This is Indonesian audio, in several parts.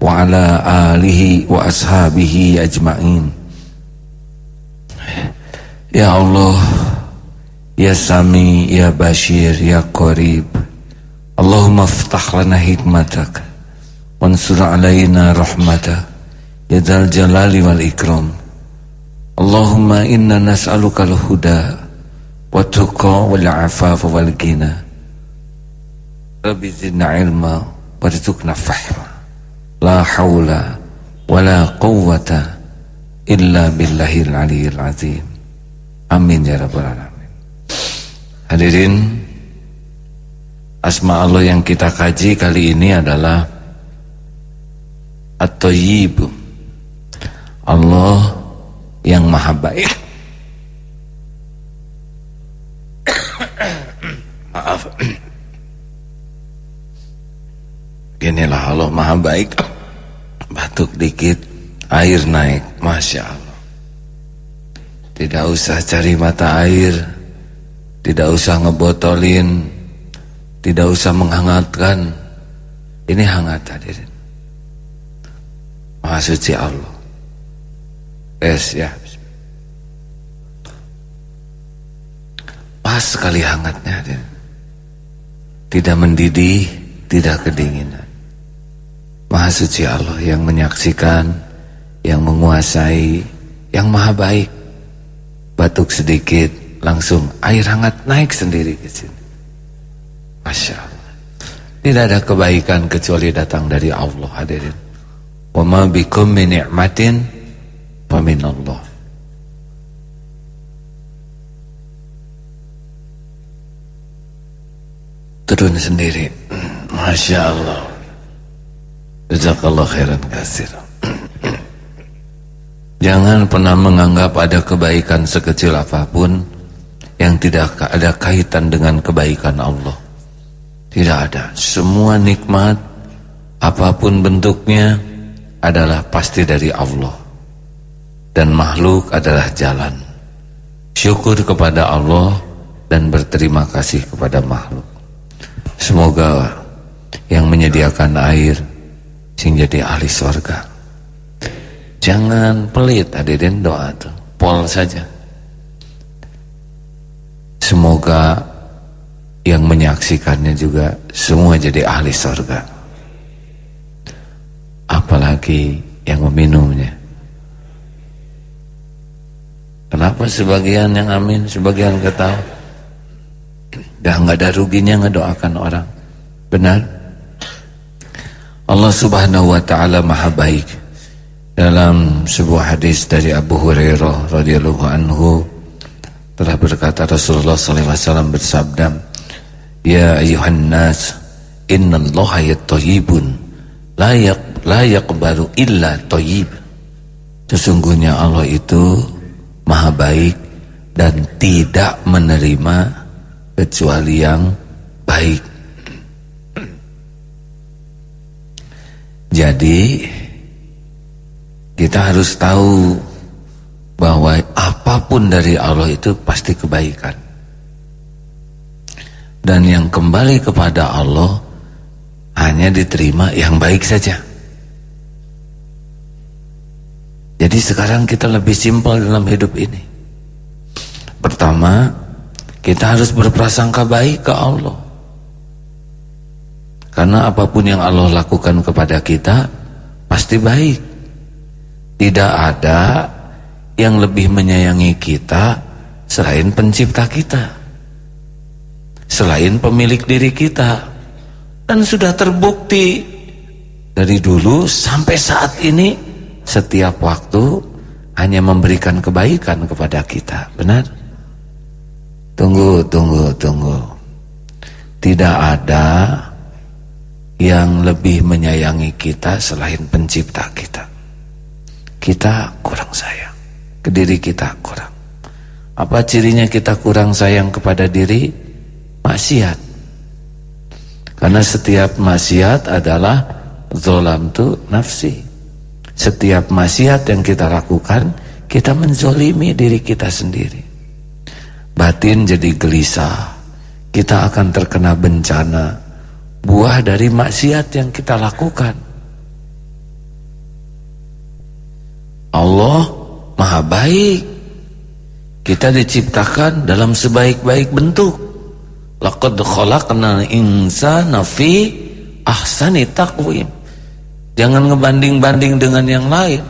wa ala alihi wa ashabihi ajma'in Ya Allah Ya Sami Ya Bashir Ya Qarib Allahumma ftah lana hikmatak Wansur alayna rahmatak Ya Dal Jalali wal Ikram Allahumma inna nas'aluka al-huda Wa tuqa wal afaf wal La hawla Wa la quwwata Illa billahil aliyil azim. Amin ya rabbal alamin. Hadirin Asma Allah yang kita kaji kali ini adalah At-Tayyib. Allah yang maha baik. Maaf Inilah Allah maha baik. Batuk dikit Air naik. Masya Allah. Tidak usah cari mata air. Tidak usah ngebotolin. Tidak usah menghangatkan. Ini hangat hadirin. Maha suci Allah. Es ya. Pas sekali hangatnya hadirin. Tidak mendidih Tidak kedinginan Maha suci Allah yang menyaksikan Yang menguasai Yang maha baik batuk sedikit langsung air hangat naik sendiri ke sini. Masya Allah. Tidak ada kebaikan kecuali datang dari Allah hadirin. Wa ma bikum min ni'matin fa min Allah. Turun sendiri. Masya Allah. Jazakallah khairan kasir. Jangan pernah menganggap ada kebaikan sekecil apa pun yang tidak ada kaitan dengan kebaikan Allah. Tidak ada. Semua nikmat apa pun bentuknya adalah pasti dari Allah. Dan makhluk adalah jalan. Syukur kepada Allah dan berterima kasih kepada makhluk. Semoga yang menyediakan air sing jadi ahli surga. Jangan pelit hadirin doa itu. Pol saja. Semoga yang menyaksikannya juga semua jadi ahli surga. Apalagi yang meminumnya. Kenapa sebagian yang amin, sebagian ketawa? Dah nggak ada ruginya ngedoakan orang. Benar? Allah Subhanahu wa taala Maha baik. Dalam sebuah hadis dari Abu Hurairah radhiyallahu anhu telah berkata Rasulullah sallallahu alaihi wasallam bersabda, "Ya ayuhan nas, innallaha yattayyibun la yaq la yaqbalu illa thayyib." Sesungguhnya Allah itu Maha baik dan tidak menerima kecuali yang baik. Jadi kita harus tahu bahwa apa pun dari Allah itu pasti kebaikan. Dan yang kembali kepada Allah hanya diterima yang baik saja. Jadi sekarang kita lebih simpel dalam hidup ini. Pertama, kita harus berprasangka baik ke Allah. Karena apa pun yang Allah lakukan kepada kita pasti baik. Tidak ada yang lebih menyayangi kita selain pencipta kita. Selain pemilik diri kita. Dan sudah terbukti dari dulu sampai saat ini setiap waktu hanya memberikan kebaikan kepada kita. Benar? Tunggu, tunggu, tunggu. Tidak ada yang lebih menyayangi kita selain pencipta kita. Kita kurang sayang, ke diri kita kurang. Apa cirinya kita kurang sayang kepada diri? Maksiat. Karena setiap maksiat adalah zolam tu nafsi. Setiap maksiat yang kita lakukan, kita menzolimi diri kita sendiri. Batin jadi gelisah. Kita akan terkena bencana buah dari maksiat yang kita lakukan. Allah maha baik. Kita diciptakan dalam sebaik-baik bentuk. Laqad khalaqnal insana fi ahsani taqwim. Jangan ngebanding-banding dengan yang lain.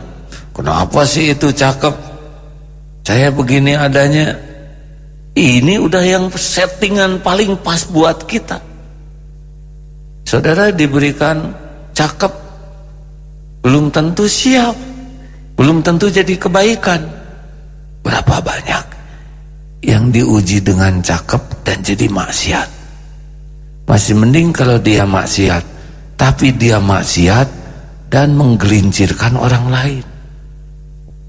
Kenapa sih itu cakep? Saya begini adanya. Ini udah yang settingan paling pas buat kita. Saudara diberikan cakep belum tentu siap, belum tentu jadi kebaikan. Berapa banyak yang diuji dengan cakep dan jadi maksiat. Masih mending kalau dia maksiat, tapi dia maksiat dan menggelincirkan orang lain.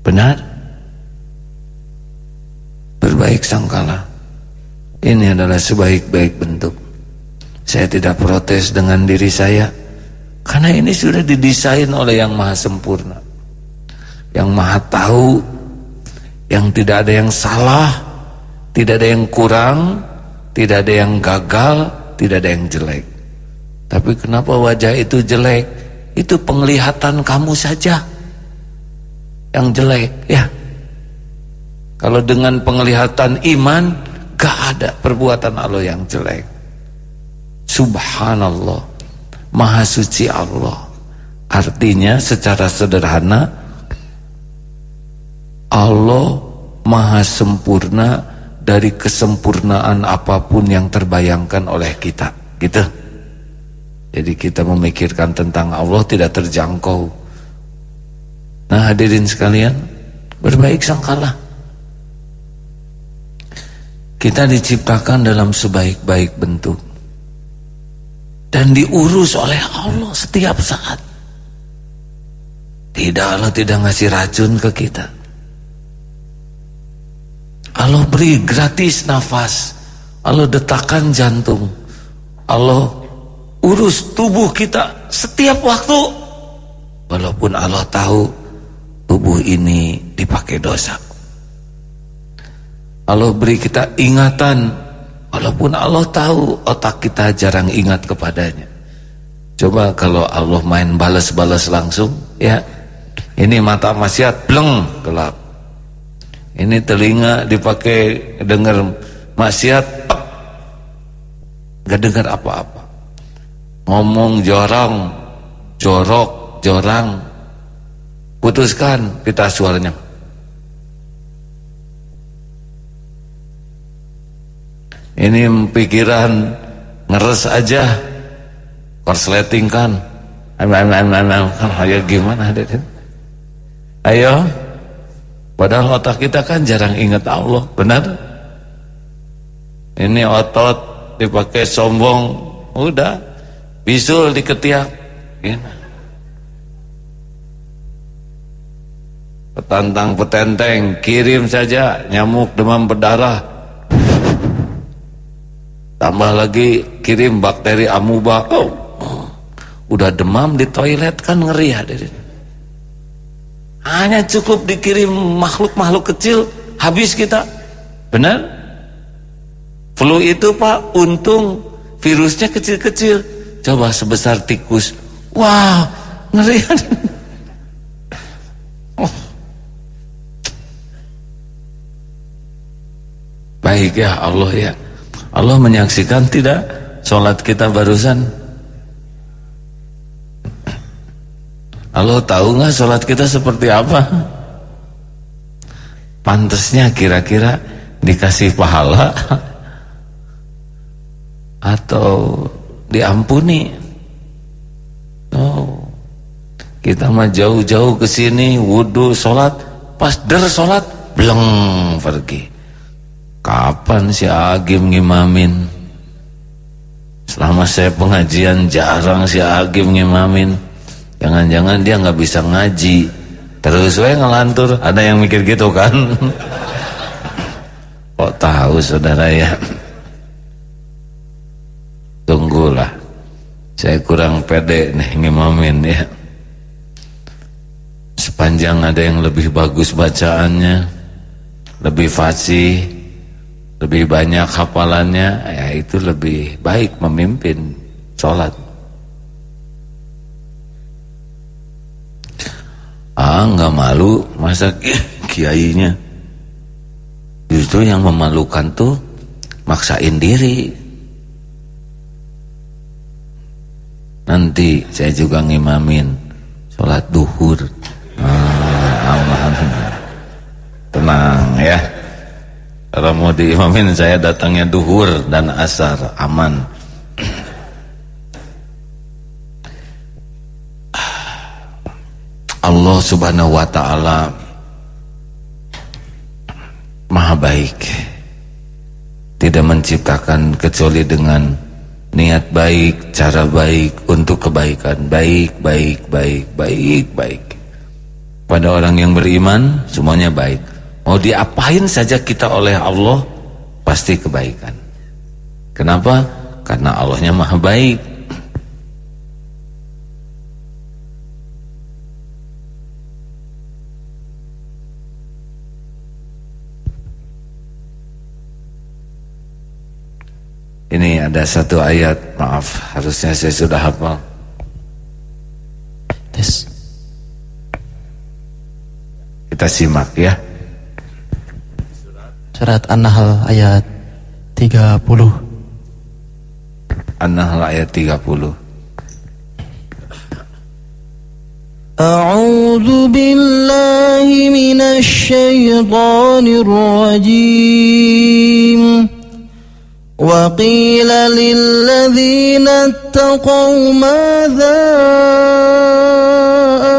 Benar? Berbaik sangkala. Ini adalah sebaik-baik bentuk. Saya tidak protes dengan diri saya karena ini sudah didesain oleh yang maha sempurna. Yang maha tahu yang tidak ada yang salah, tidak ada yang kurang, tidak ada yang gagal, tidak ada yang jelek. Tapi kenapa wajah itu jelek? Itu penglihatan kamu saja yang jelek, ya. Kalau dengan penglihatan iman, gak ada perbuatan Allah yang jelek. Subhanallah. Maha suci Allah. Artinya secara sederhana Allah maha sempurna Dari kesempurnaan apa pun yang terbayangkan oleh kita. Gitu. Jadi kita memikirkan tentang Allah tidak terjangkau. Nah hadirin sekalian Berbaik sangkalah. Kita diciptakan dalam sebaik-baik bentuk dan diurus oleh Allah setiap saat. Tidak Allah tidak ngasih racun ke kita. Allah beri gratis nafas. Allah detakkan jantung. Allah urus tubuh kita setiap waktu. Walaupun Allah tahu tubuh ini dipakai dosa. Allah beri kita ingatan Walaupun Allah tahu otak kita jarang ingat kepadanya. Coba kalau Allah main balas-balas langsung, ya. Ini mata maksiat, bleng, gelap. Ini telinga dipakai dengar maksiat, pek. Gak dengar apa-apa. Ngomong jorong, jorok, jorang. Putuskan kita suaranya. Ini pikiran ngeres aja. Korsleting kan ayo gimana ayo. Padahal otak kita kan jarang ingat Allah benar? Ini otot dipakai sombong. Udah bisul di ketiak petantang petenteng kirim saja nyamuk demam berdarah Tambah lagi kirim bakteri amuba. Oh, udah demam di toilet kan ngeri hadirin. Hanya cukup dikirim makhluk-makhluk kecil habis kita. Benar? Flu itu Pak, untung virusnya kecil-kecil. Coba sebesar tikus. Wah, ngeri. oh. Baik ya Allah ya. Allah menyaksikan tidak sholat kita barusan? Allah tahu nggak sholat kita seperti apa? Pantasnya kira-kira dikasih pahala? Atau diampuni? Oh kita mah jauh-jauh ke sini wudhu sholat. Pas der sholat belum pergi Kapan si Agim ngimamin? selama saya pengajian jarang si Agim ngimamin. Jangan-jangan dia nggak bisa ngaji. Terus saya ngelantur ada yang mikir gitu kan? Kok tahu saudara ya? Tunggulah. Saya kurang pede nih ngimamin ya. Sepanjang ada yang lebih bagus bacaannya lebih fasih lebih banyak hafalannya ya itu lebih baik memimpin sholat. Ah nggak malu masa kiainya? Justru yang memalukan tuh maksain diri. Nanti saya juga ngimamin sholat duhur. Ah, aman. Tenang ya kalau mau diimamin saya datangnya duhur dan asar aman. Allah subhanahu wa ta'ala Maha baik. Tidak menciptakan kecuali dengan Niat baik, cara baik Untuk kebaikan. Baik, baik, baik, baik, baik. Pada orang yang beriman Semuanya baik Mau diapain saja kita oleh Allah pasti kebaikan. Kenapa? Karena Allahnya maha baik. Ini ada satu ayat, maaf, harusnya saya sudah hafal. Tes. Kita simak ya. Surat An-Nahl ayat 30. An-Nahl ayat 30. أعوذ بالله من الشيطان الرجيم وقيل للذين اتقوا ماذا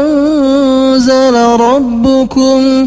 أنزل ربكم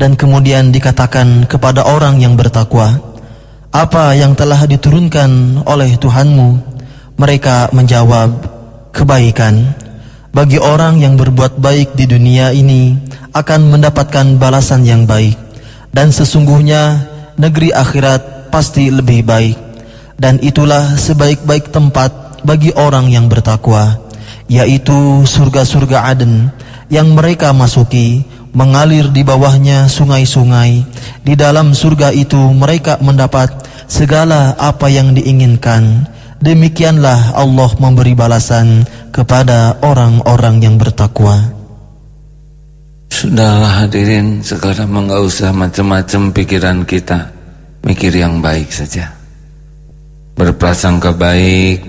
Dan kemudian dikatakan kepada orang yang bertakwa, apa yang telah diturunkan oleh Tuhanmu? Mereka menjawab, kebaikan. Bagi orang yang berbuat baik di dunia ini akan mendapatkan balasan yang baik. Dan sesungguhnya negeri akhirat pasti lebih baik. Dan itulah sebaik-baik tempat bagi orang yang bertakwa, yaitu surga-surga Aden yang mereka masuki mengalir di bawahnya sungai-sungai. Di dalam surga itu mereka mendapat segala apa yang diinginkan. Demikianlah Allah memberi balasan kepada orang-orang yang bertakwa. Sudahlah hadirin, sekarang enggak usah macam-macam pikiran kita. Mikir yang baik saja. Berprasangka baik,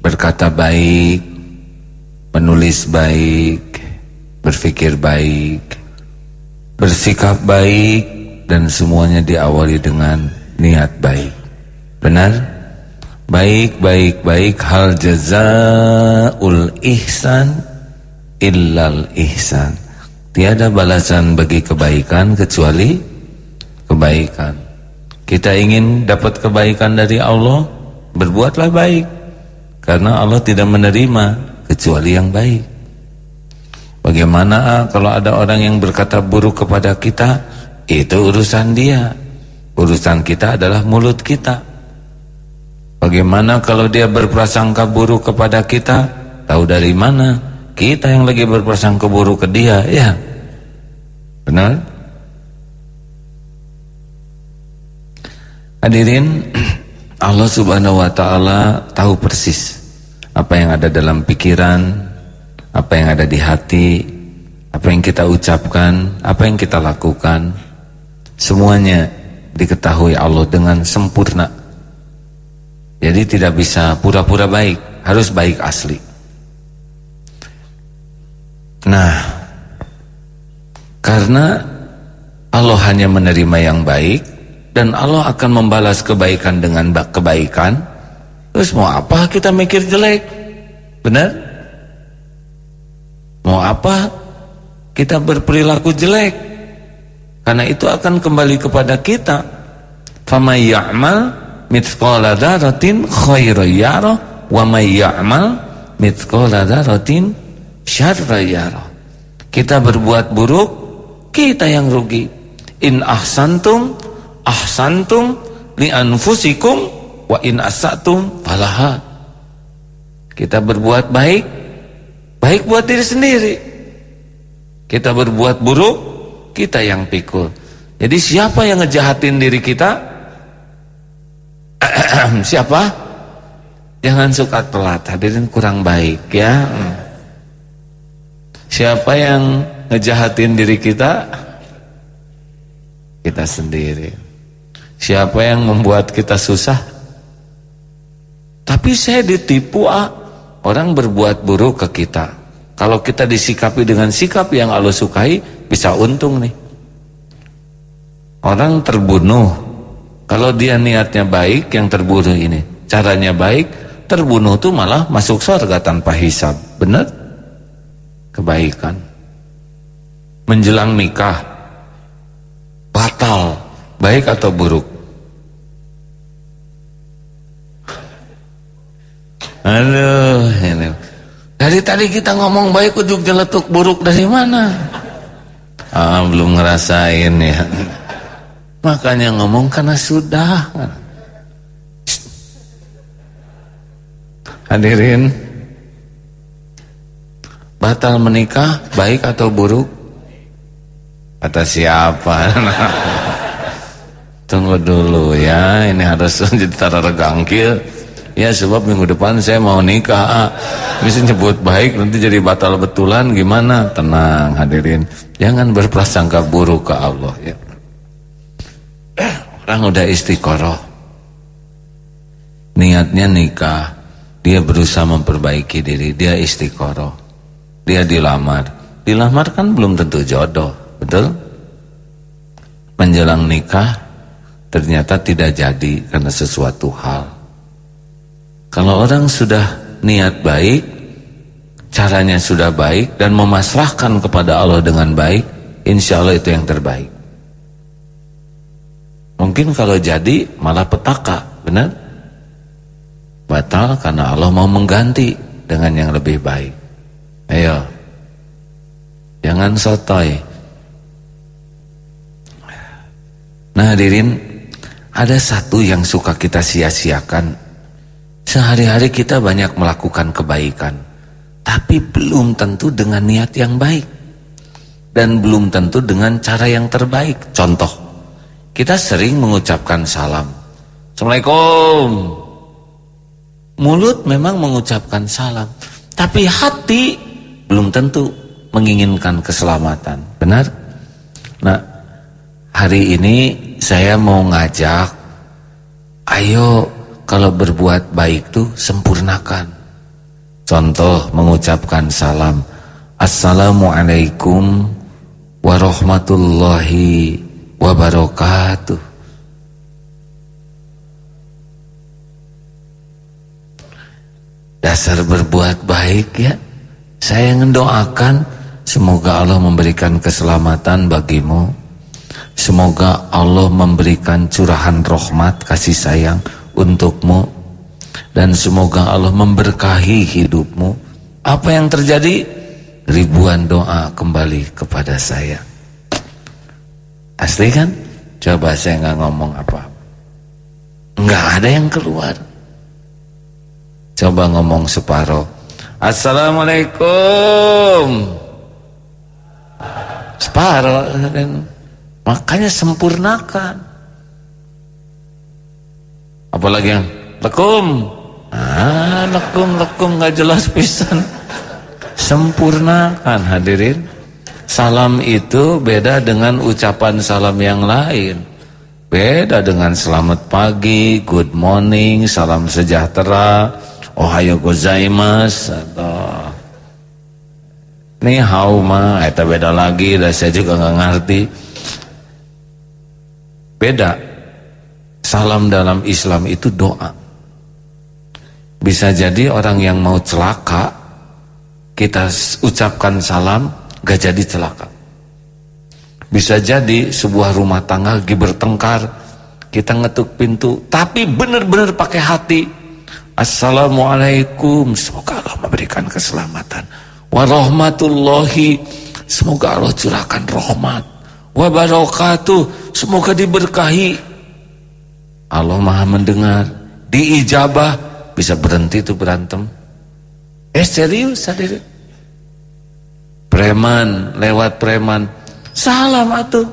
berkata baik, menulis baik, berpikir baik, bersikap baik, dan semuanya diawali dengan niat baik. Benar? Baik, baik, baik. Hal jazaul ihsan illal ihsan. Tiada balasan bagi kebaikan kecuali kebaikan. Kita ingin dapat kebaikan dari Allah, berbuatlah baik. Karena Allah tidak menerima kecuali yang baik. Bagaimana kalau ada orang yang berkata buruk kepada kita? Itu urusan dia. Urusan kita adalah mulut kita. Bagaimana kalau dia berprasangka buruk kepada kita? Tahu dari mana? Kita yang lagi berprasangka buruk ke dia, ya. Benar? Hadirin, Allah Subhanahu wa taala tahu persis apa yang ada dalam pikiran, apa yang ada di hati, apa yang kita ucapkan, apa yang kita lakukan. Semuanya diketahui Allah dengan sempurna. Jadi tidak bisa pura-pura baik, harus baik asli. Nah, karena Allah hanya menerima yang baik, dan Allah akan membalas kebaikan dengan kebaikan terus mau apa kita mikir jelek benar mau apa? Kita berperilaku jelek. Karena itu akan kembali kepada kita. Famay ya'mal mithqala dzarratin khairan yarah wa may ya'mal mithqala dzarratin syarran yarah. Kita berbuat buruk kita yang rugi. In ahsantum ahsantum li anfusikum wa in asatum falaha. Kita berbuat baik baik buat diri sendiri. Kita berbuat buruk kita yang pikul. Jadi siapa yang ngejahatin diri kita? Siapa? Jangan suka telat hadirin kurang baik ya. Siapa yang ngejahatin diri kita? Kita sendiri. Siapa yang membuat kita susah? Tapi saya ditipu ah. Orang berbuat buruk ke kita. Kalau kita disikapi dengan sikap yang Allah sukai, bisa untung nih. Orang terbunuh. Kalau dia niatnya baik, yang terbunuh ini. Caranya baik, terbunuh itu malah masuk surga tanpa hisab. Benar? Kebaikan. Menjelang nikah. Batal Baik atau buruk? Aduh, ini. Dari tadi kita ngomong baik ujuk jeletuk buruk dari mana? Ah, belum ngerasain ya. Makanya ngomong karena sudah. Hadirin. Batal menikah baik atau buruk? Kata siapa? Tunggu dulu ya, ini harus jadi tara regangkil. Ya sebab minggu depan saya mau nikah. Bisa nyebut baik nanti jadi batal betulan gimana? Tenang hadirin. Jangan berprasangka buruk ke Allah ya. Orang udah istiqoroh. Niatnya nikah. Dia berusaha memperbaiki diri. Dia istiqoroh. Dia dilamar. Dilamar kan belum tentu jodoh. Betul? Menjelang nikah ternyata tidak jadi karena sesuatu hal. Kalau orang sudah niat baik, caranya sudah baik dan memasrahkan kepada Allah dengan baik, insya Allah itu yang terbaik. Mungkin kalau jadi malah petaka, benar? Batal karena Allah mau mengganti dengan yang lebih baik. Ayo, jangan sotoy. Nah hadirin ada satu yang suka kita sia-siakan. Sehari-hari kita banyak melakukan kebaikan. Tapi belum tentu dengan niat yang baik. Dan belum tentu dengan cara yang terbaik. Contoh, kita sering mengucapkan salam. Assalamualaikum. Mulut memang mengucapkan salam. Tapi hati belum tentu menginginkan keselamatan. Benar? Nah, hari ini saya mau ngajak ayo kalau berbuat baik tuh sempurnakan. Contoh mengucapkan salam. Assalamualaikum warahmatullahi wabarakatuh. Dasar berbuat baik ya saya mendoakan. Semoga Allah memberikan keselamatan bagimu. Semoga Allah memberikan curahan rahmat kasih sayang untukmu dan semoga Allah memberkahi hidupmu. Apa yang terjadi? Ribuan doa kembali kepada saya. Asli kan? Coba saya nggak ngomong apa. Nggak ada yang keluar. Coba ngomong separoh. Assalamualaikum. Separoh. Makanya sempurnakan. Apalagi yang lekum. Ah, lekum lekum nggak jelas pisan. Sempurnakan hadirin. Salam itu beda dengan ucapan salam yang lain. Beda dengan selamat pagi, good morning, salam sejahtera, ohayo gozaimasu atau ni hao ma, eta beda lagi, dan saya juga nggak ngerti. Beda. Salam dalam Islam itu doa. Bisa jadi orang yang mau celaka, kita ucapkan salam, gak jadi celaka. Bisa jadi sebuah rumah tangga lagi bertengkar, kita ngetuk pintu, tapi benar-benar pakai hati. Assalamualaikum, semoga Allah memberikan keselamatan. Warahmatullahi, semoga Allah curahkan rahmat. Wabarakatuh, semoga diberkahi. Allah maha mendengar, diijabah, bisa berhenti itu berantem. Eh serius hadirin? Preman lewat preman. Salam atuh.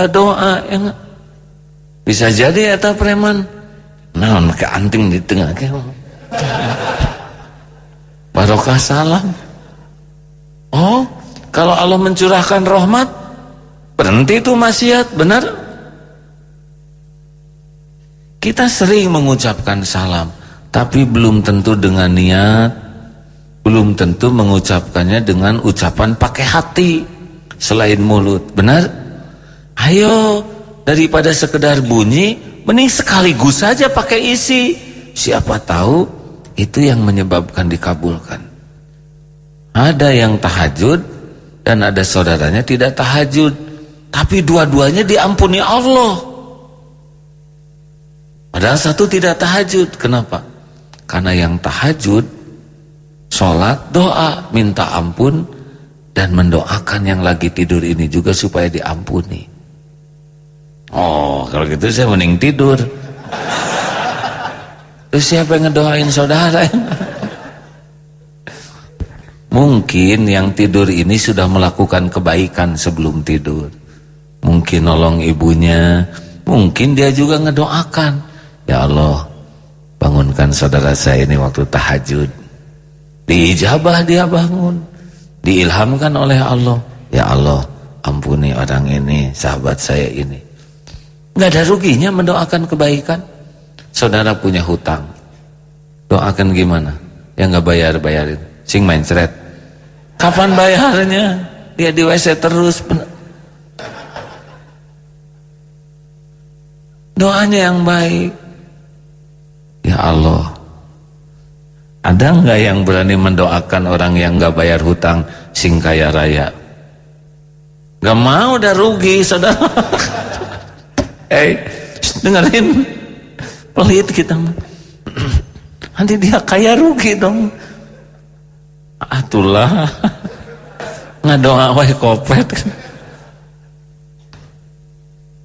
Doa yang bisa jadi atau preman. Nah ke anting di tengah barokah salam. Oh kalau Allah mencurahkan rahmat berhenti itu maksiat benar kita sering mengucapkan salam tapi belum tentu dengan niat belum tentu mengucapkannya dengan ucapan pakai hati selain mulut. Benar? Ayo daripada sekedar bunyi, mending sekaligus saja pakai isi. Siapa tahu itu yang menyebabkan dikabulkan. Ada yang tahajud dan ada saudaranya tidak tahajud, tapi dua-duanya diampuni Allah. Padahal satu tidak tahajud. Kenapa? Karena yang tahajud sholat, doa, minta ampun, dan mendoakan yang lagi tidur ini juga supaya diampuni. Oh, kalau gitu saya mending tidur. Terus siapa yang ngedoain saudara? Mungkin yang tidur ini sudah melakukan kebaikan sebelum tidur. Mungkin nolong ibunya, mungkin dia juga ngedoakan. Ya Allah, bangunkan saudara saya ini waktu tahajud. Diijabah dia bangun. Diilhamkan oleh Allah. Ya Allah, ampuni orang ini, sahabat saya ini. Nggak ada ruginya mendoakan kebaikan. Saudara punya hutang. Doakan gimana? Yang nggak bayar-bayarin. Sing main ceret. Kapan bayarnya? Dia di WC terus. Doanya yang baik. Ya Allah, ada nggak yang berani mendoakan orang yang nggak bayar hutang sing kaya raya? Gak mau udah rugi saudara. Eh, hey, dengerin pelit kita Nanti dia kaya rugi dong. Atulah ngadoa wae kopet.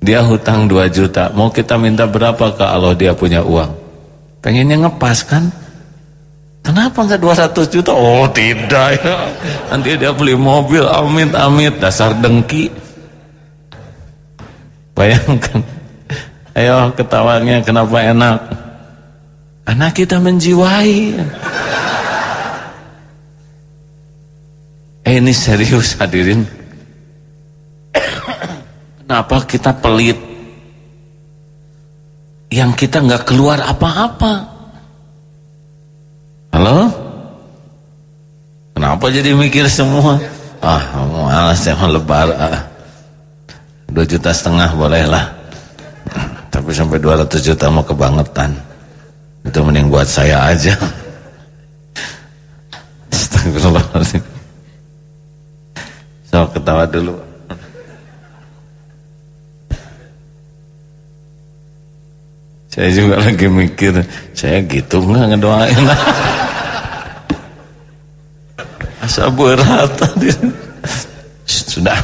Dia hutang 2 juta, mau kita minta berapa ke Allah dia punya uang? Pengennya ngepas kan? Kenapa enggak 200 juta? Oh tidak ya. Nanti dia beli mobil, amit amit, dasar dengki. Bayangkan. Ayo ketawanya kenapa enak? Karena kita menjiwai. Eh ini serius hadirin. Kenapa kita pelit? Yang kita nggak keluar apa-apa. Halo? Kenapa jadi mikir semua? Ah, malas saya mau lebar. Ah. Dua juta setengah bolehlah. Tapi sampai 200 juta mau kebangetan. Itu mending buat saya aja. Astagfirullahaladzim. So, ketawa dulu. Saya juga lagi mikir, saya gitu nggak ngedoain. Asa berat tadi. Sudah.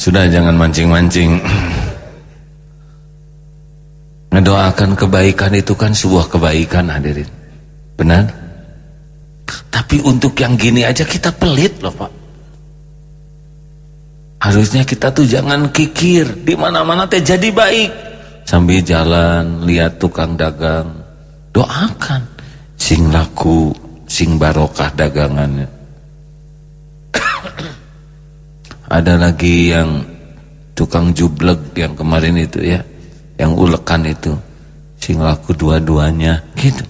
Sudah jangan mancing-mancing. Ngedoakan kebaikan itu kan sebuah kebaikan hadirin. Benar? Tapi untuk yang gini aja kita pelit loh Pak. Harusnya kita tuh jangan kikir di mana-mana teh jadi baik. Sambil jalan lihat tukang dagang, doakan sing laku, sing barokah dagangannya. Ada lagi yang tukang jubleg yang kemarin itu ya, yang ulekan itu, sing laku dua-duanya, gitu.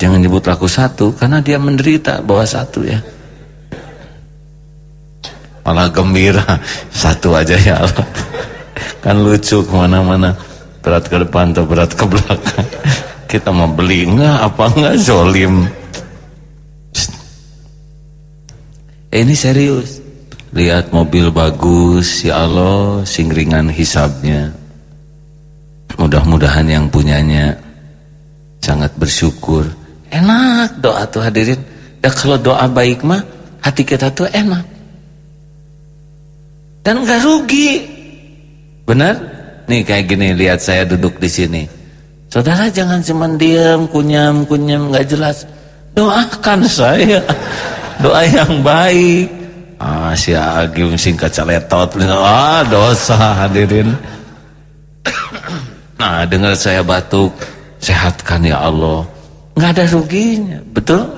Jangan nyebut laku satu karena dia menderita bawa satu ya malah gembira. Satu aja ya Allah. Kan lucu ke mana-mana. Berat ke depan atau berat ke belakang. Kita mau beli enggak? Apa enggak? Zolim. Eh, ini serius. Lihat mobil bagus ya Allah singringan hisabnya mudah-mudahan yang punyanya sangat bersyukur. Enak doa tuh hadirin. Ya kalau doa baik mah hati kita tuh enak dan nggak rugi. Benar? Nih kayak gini, lihat saya duduk di sini. Saudara jangan cuma diam, kunyam, kunyam, nggak jelas. Doakan saya. Doa yang baik. Ah, si Agim singkat caletot. Ah, dosa hadirin. Nah, dengar saya batuk, sehatkan ya Allah. Nggak ada ruginya, betul?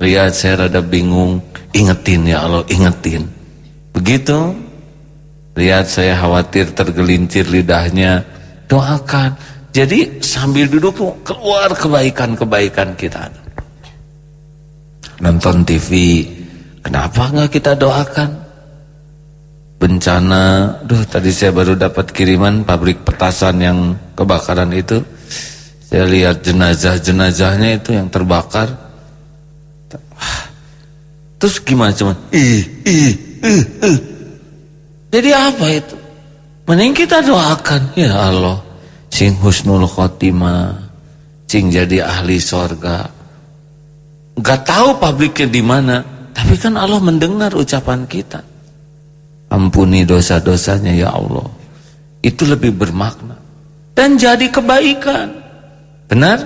Lihat saya rada bingung, ingetin ya Allah, ingetin. Begitu lihat saya khawatir tergelincir lidahnya, doakan. Jadi sambil duduk keluar kebaikan-kebaikan kita. Nonton TV, kenapa nggak kita doakan? Bencana, duh tadi saya baru dapat kiriman pabrik petasan yang kebakaran itu. Saya lihat jenazah-jenazahnya itu yang terbakar. Terus gimana cuman, ih, ih, jadi apa itu? Mending kita doakan, ya Allah, sing husnul khotimah, sing jadi ahli sorga. Gak tahu pabriknya di mana, tapi kan Allah mendengar ucapan kita. Ampuni dosa-dosanya ya Allah. Itu lebih bermakna. Dan jadi kebaikan. Benar?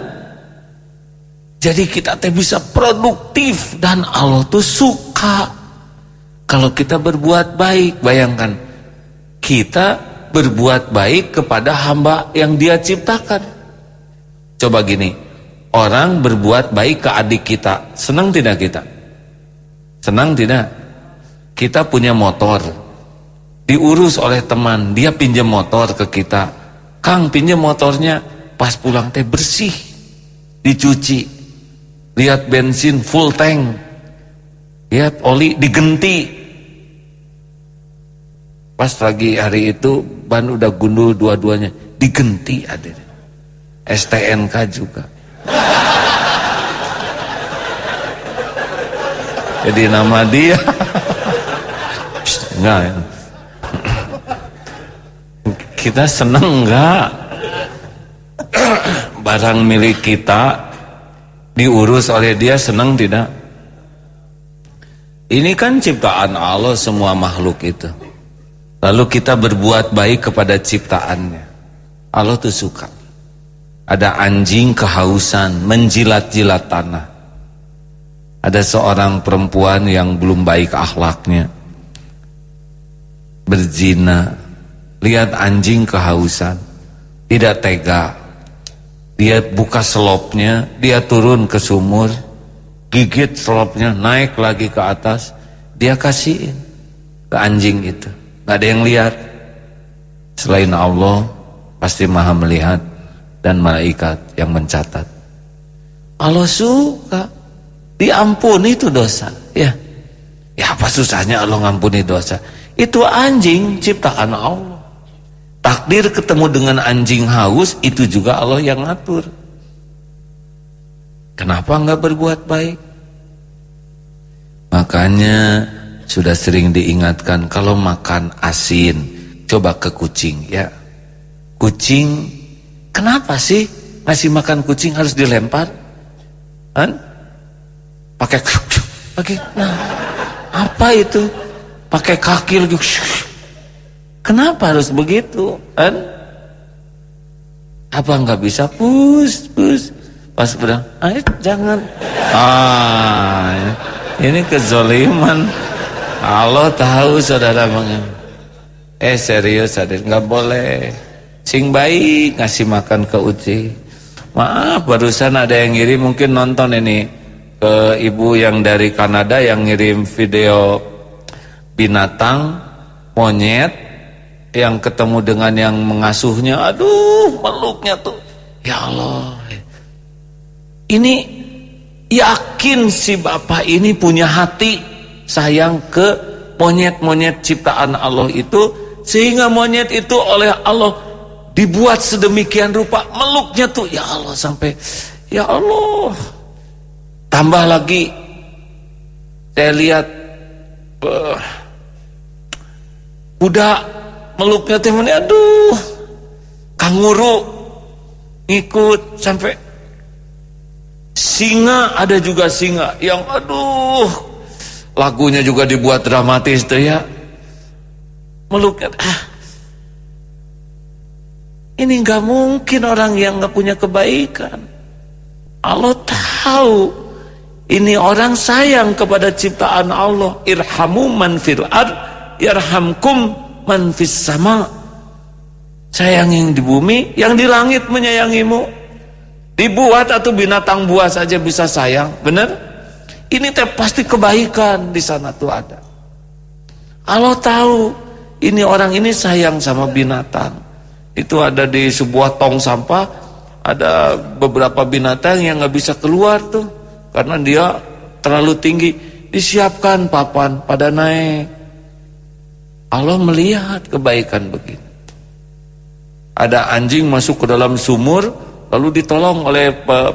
Jadi kita teh bisa produktif dan Allah tuh suka kalau kita berbuat baik, bayangkan kita berbuat baik kepada hamba yang dia ciptakan. Coba gini, orang berbuat baik ke adik kita, senang tidak kita? Senang tidak? Kita punya motor, diurus oleh teman, dia pinjam motor ke kita. Kang pinjam motornya, pas pulang teh bersih, dicuci, lihat bensin full tank, lihat oli digenti, Pas lagi hari itu ban udah gundul dua-duanya, digenti ada. STNK juga. Jadi nama dia enggak ya. Kita seneng enggak barang milik kita diurus oleh dia seneng tidak? Ini kan ciptaan Allah semua makhluk itu. Lalu kita berbuat baik kepada ciptaannya. Allah tuh suka. Ada anjing kehausan menjilat-jilat tanah. Ada seorang perempuan yang belum baik akhlaknya. Berzina. Lihat anjing kehausan. Tidak tega. Dia buka selopnya, dia turun ke sumur, gigit selopnya, naik lagi ke atas, dia kasihin ke anjing itu. Gak ada yang lihat. Selain Allah Pasti maha melihat Dan malaikat yang mencatat. Allah suka. Diampuni itu dosa Ya. Ya apa susahnya Allah ngampuni dosa? Itu anjing ciptaan Allah. Takdir ketemu dengan anjing haus Itu juga Allah yang ngatur Kenapa enggak berbuat baik? Makanya sudah sering diingatkan kalau makan asin coba ke kucing ya. Kucing kenapa sih ngasih makan kucing harus dilempar? Kan pakai pakai nah apa itu? Pakai kaki lagi. Kenapa harus begitu? Kan apa nggak bisa? Pus pus pas bilang ayo jangan ah ini kezoliman Allah tahu saudara mengen. Eh serius hadir nggak boleh. Sing baik ngasih makan ke Uci. Maaf barusan ada yang ngirim mungkin nonton ini ke ibu yang dari Kanada yang ngirim video binatang monyet yang ketemu dengan yang mengasuhnya. Aduh meluknya tuh. Ya Allah. Ini yakin si bapak ini punya hati sayang ke monyet-monyet ciptaan Allah itu sehingga monyet itu oleh Allah dibuat sedemikian rupa meluknya tuh ya Allah sampai ya Allah. Tambah lagi saya lihat uh, budak meluknya tuh aduh kanguru ngikut sampai singa ada juga singa yang aduh lagunya juga dibuat dramatis tuh ya. Melukat ah. Ini nggak mungkin orang yang nggak punya kebaikan. Allah tahu ini orang sayang kepada ciptaan Allah. Irhamu man fil ard yarhamkum man fis sama. Sayang yang di bumi yang di langit menyayangimu dibuat atau binatang buas saja bisa sayang benar ini teh pasti kebaikan di sana tuh ada Allah tahu ini orang ini sayang sama binatang. Itu ada di sebuah tong sampah, ada beberapa binatang yang nggak bisa keluar tuh karena dia terlalu tinggi. Disiapkan papan pada naik. Allah melihat kebaikan begini. Ada anjing masuk ke dalam sumur, lalu ditolong oleh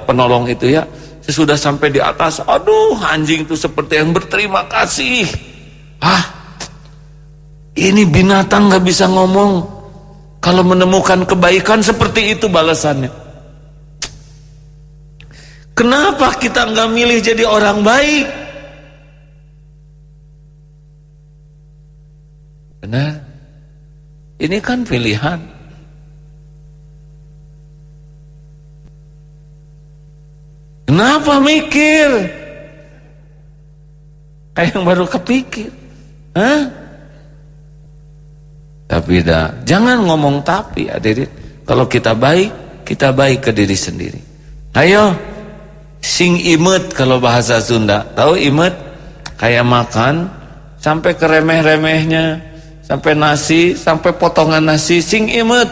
penolong itu ya. Sesudah sampai di atas, aduh anjing itu seperti yang berterima kasih. Ah, ini binatang gak bisa ngomong. Kalau menemukan kebaikan seperti itu balasannya. Kenapa kita nggak milih jadi orang baik? Benar? Ini kan pilihan. Kenapa mikir? Kayak yang baru kepikir. Hah? Tapi dah, jangan ngomong tapi hadirin. Kalau kita baik, kita baik ke diri sendiri. Ayo, sing imet kalau bahasa Sunda. Tahu imet? Kayak makan sampai ke remeh-remehnya, sampai nasi, sampai potongan nasi, sing imet.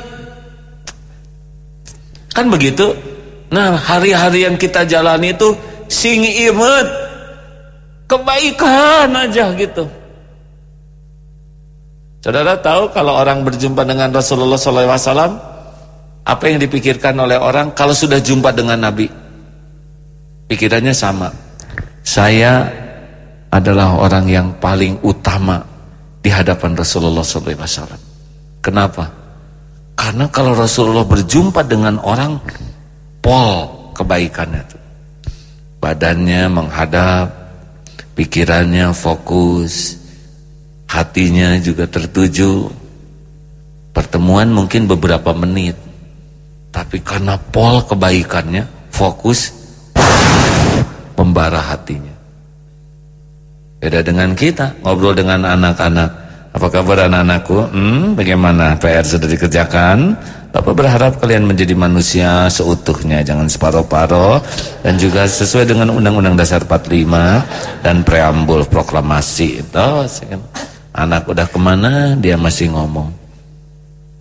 Kan begitu? Nah, hari-hari yang kita jalani itu sing imet. Kebaikan aja gitu. Saudara tahu kalau orang berjumpa dengan Rasulullah SAW apa yang dipikirkan oleh orang kalau sudah jumpa dengan Nabi? Pikirannya sama. Saya adalah orang yang paling utama di hadapan Rasulullah SAW. Kenapa? Karena kalau Rasulullah berjumpa dengan orang, pol kebaikannya itu. Badannya menghadap, pikirannya fokus, hatinya juga tertuju. Pertemuan mungkin beberapa menit tapi karena pol kebaikannya fokus membara hatinya. Beda dengan kita ngobrol dengan anak-anak. Apa kabar anak-anakku? Hmm, bagaimana? PR sudah dikerjakan Bapak berharap kalian menjadi manusia seutuhnya jangan separoh-paroh dan juga sesuai dengan Undang-Undang Dasar 45 dan preambul proklamasi itu Anak udah ke mana dia masih ngomong.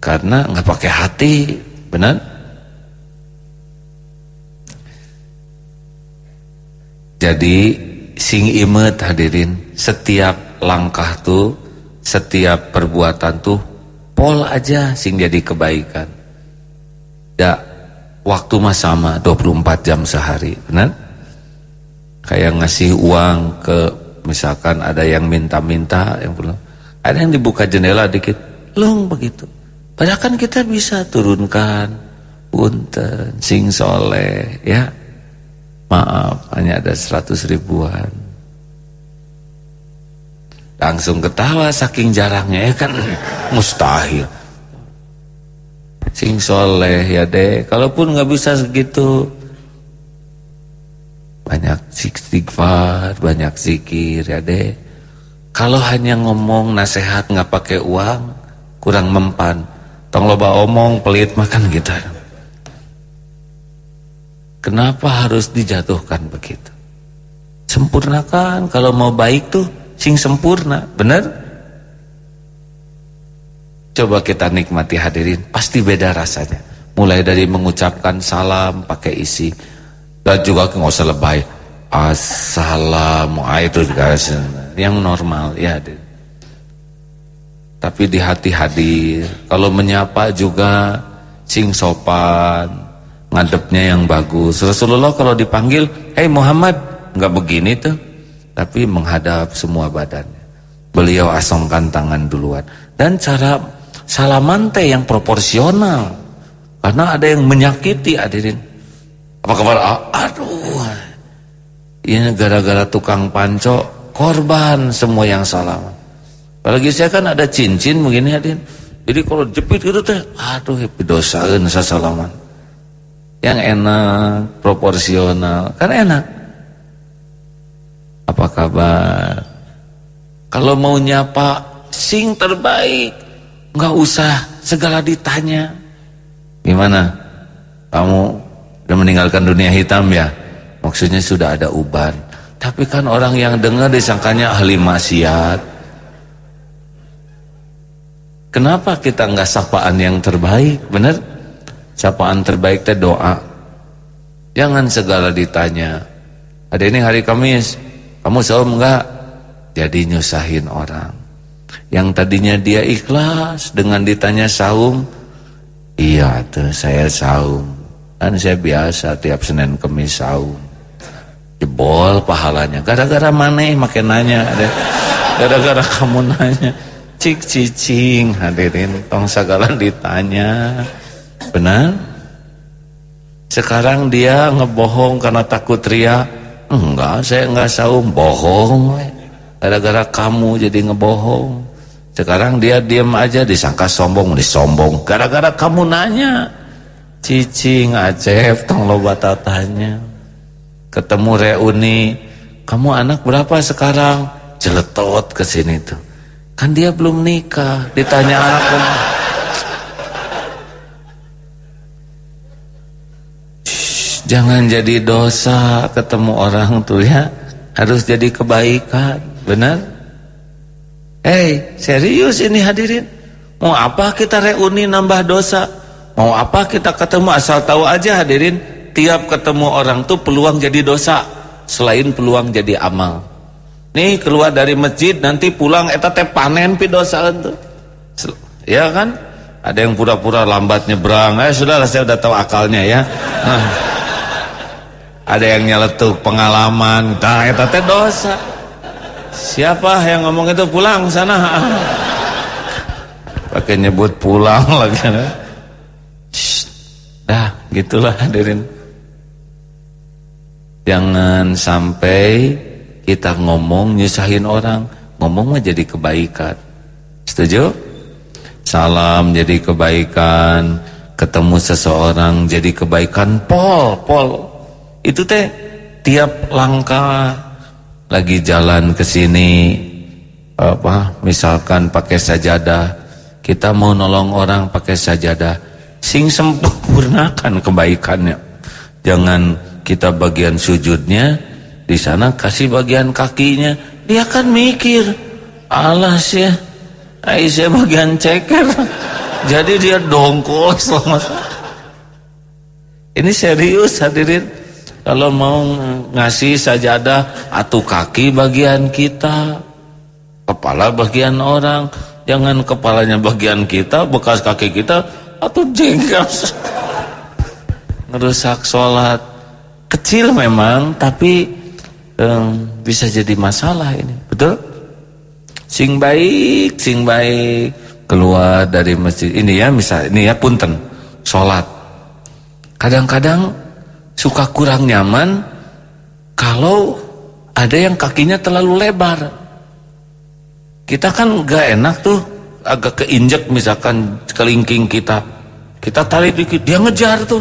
Karena nggak pakai hati, benar? Jadi sing imet hadirin, setiap langkah tuh, setiap perbuatan tuh pol aja sing jadi kebaikan. Ya waktu mah sama 24 jam sehari, benar? Kayak ngasih uang ke misalkan ada yang minta-minta yang perlu ada yang dibuka jendela dikit long begitu. Padahal kan kita bisa turunkan punten sing soleh ya. Maaf hanya ada seratus ribuan. Langsung ketawa saking jarangnya ya kan? Mustahil sing soleh ya deh kalaupun nggak bisa segitu banyak istighfar, banyak zikir ya deh. kalau hanya ngomong nasihat nggak pakai uang kurang mempan. Tong loba omong pelit makan gitu. Kenapa harus dijatuhkan begitu? Sempurnakan. Kalau mau baik tuh sing sempurna. Bener coba kita nikmati hadirin pasti beda rasanya. Mulai dari mengucapkan salam pakai isi dan juga nggak usah lebay assalamualaikum yang normal ya tapi di hati hadir. Kalau menyapa juga sing sopan ngadepnya yang bagus. Rasulullah kalau dipanggil hei Muhammad nggak begini tuh. Tapi menghadap semua badannya. Beliau asongkan tangan duluan. Dan cara salaman teh yang proporsional. Karena ada yang menyakiti hadirin. Apa kabar? Ah, aduh. Ini gara-gara tukang panco korban semua yang salah apalagi saya kan ada cincin begini hadirin. Jadi kalau jepit gitu teh aduh dosain salaman. Yang enak proporsional kan enak. Apa kabar? Kalau mau nyapa sing terbaik nggak usah segala ditanya gimana kamu Udah meninggalkan dunia hitam ya. Maksudnya sudah ada uban. Tapi kan orang yang dengar disangkanya ahli maksiat. Kenapa kita nggak sapaan yang terbaik? Bener? Sapaan terbaik teh doa. Jangan segala ditanya. Ada ini hari Kamis. Kamu saum enggak? Jadi nyusahin orang. Yang tadinya dia ikhlas dengan ditanya saum. Iya tuh saya saum. Kan saya biasa tiap Senin Kemis saum. Jebol pahalanya. Gara-gara mana makin nanya. Gara-gara kamu nanya. Cik cicing hadirin. Tong segala ditanya. Benar? Sekarang dia ngebohong karena takut ria. Enggak, saya enggak saum. Bohong. Gara-gara kamu jadi ngebohong. Sekarang dia diam aja disangka sombong, disombong. Gara-gara kamu nanya. Cicing Acep tong loba tatanya ketemu reuni kamu anak berapa sekarang jeletot ke sini tuh kan dia belum nikah ditanya anak jangan jadi dosa ketemu orang tuh ya harus jadi kebaikan benar? Hei serius ini hadirin? Mau apa kita reuni nambah dosa? Mau apa kita ketemu asal tahu aja hadirin? Tiap ketemu orang tuh peluang jadi dosa Selain peluang jadi amal. Nih keluar dari masjid nanti pulang Eta teh panen pi dosa itu Ya kan? Ada yang pura-pura lambat nyebrang. Eh sudahlah saya udah tahu akalnya ya. Nah, Ada yang nyeletuk pengalaman. Nah eta teh dosa Siapa yang ngomong itu pulang sana Pakai nyebut pulang lagi Nah, gitulah hadirin. Jangan sampai kita ngomong nyusahin orang, ngomong mah jadi kebaikan. Setuju? Salam jadi kebaikan, ketemu seseorang jadi kebaikan. Pol, pol. Itu teh tiap langkah lagi jalan ke sini apa misalkan pakai sajadah, kita mau nolong orang pakai sajadah. Sing sempurnakan kebaikannya. Jangan kita bagian sujudnya di sana kasih bagian kakinya. Dia kan mikir alas ya Aisyah bagian ceker. Jadi dia dongkol selama ini serius hadirin kalau mau ngasih sajadah atau kaki bagian kita. Kepala bagian orang. Jangan kepalanya bagian kita bekas kaki kita atau jengkas ngerusak sholat. Kecil memang tapi um, bisa jadi masalah ini. Betul? Sing baik sing baik. Keluar dari masjid. Ini ya misal ini ya punten. Sholat. Kadang-kadang suka kurang nyaman kalau ada yang kakinya terlalu lebar. Kita kan gak enak tuh agak keinjek misalkan kelingking kita. Kita tarik dikit dia ngejar tuh.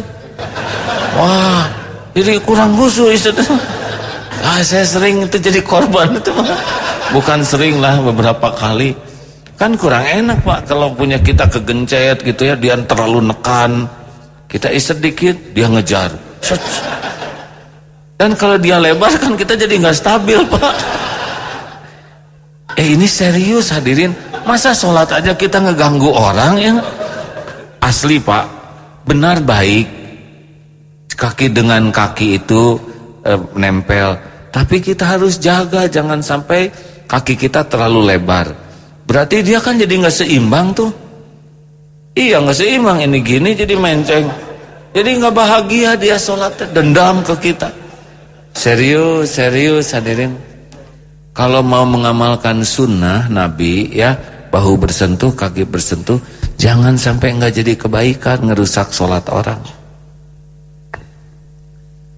Wah jadi kurang khusus itu ah saya sering itu jadi korban itu bukan sering lah beberapa kali. Kan kurang enak pak kalau punya kita kegencet gitu ya dia terlalu nekan. Kita iset dikit dia ngejar dan kalau dia lebar kan kita jadi nggak stabil pak. Eh ini serius hadirin. Masa sholat aja kita ngeganggu orang ya? Asli pak. Benar baik. Kaki dengan kaki itu eh, nempel tapi kita harus jaga jangan sampai kaki kita terlalu lebar. Berarti dia kan jadi nggak seimbang tuh. Iya nggak seimbang. Ini gini jadi menceng. Jadi nggak bahagia dia sholat dendam ke kita. Serius, serius hadirin. Kalau mau mengamalkan sunnah Nabi ya bahu bersentuh, kaki bersentuh, jangan sampai nggak jadi kebaikan ngerusak sholat orang.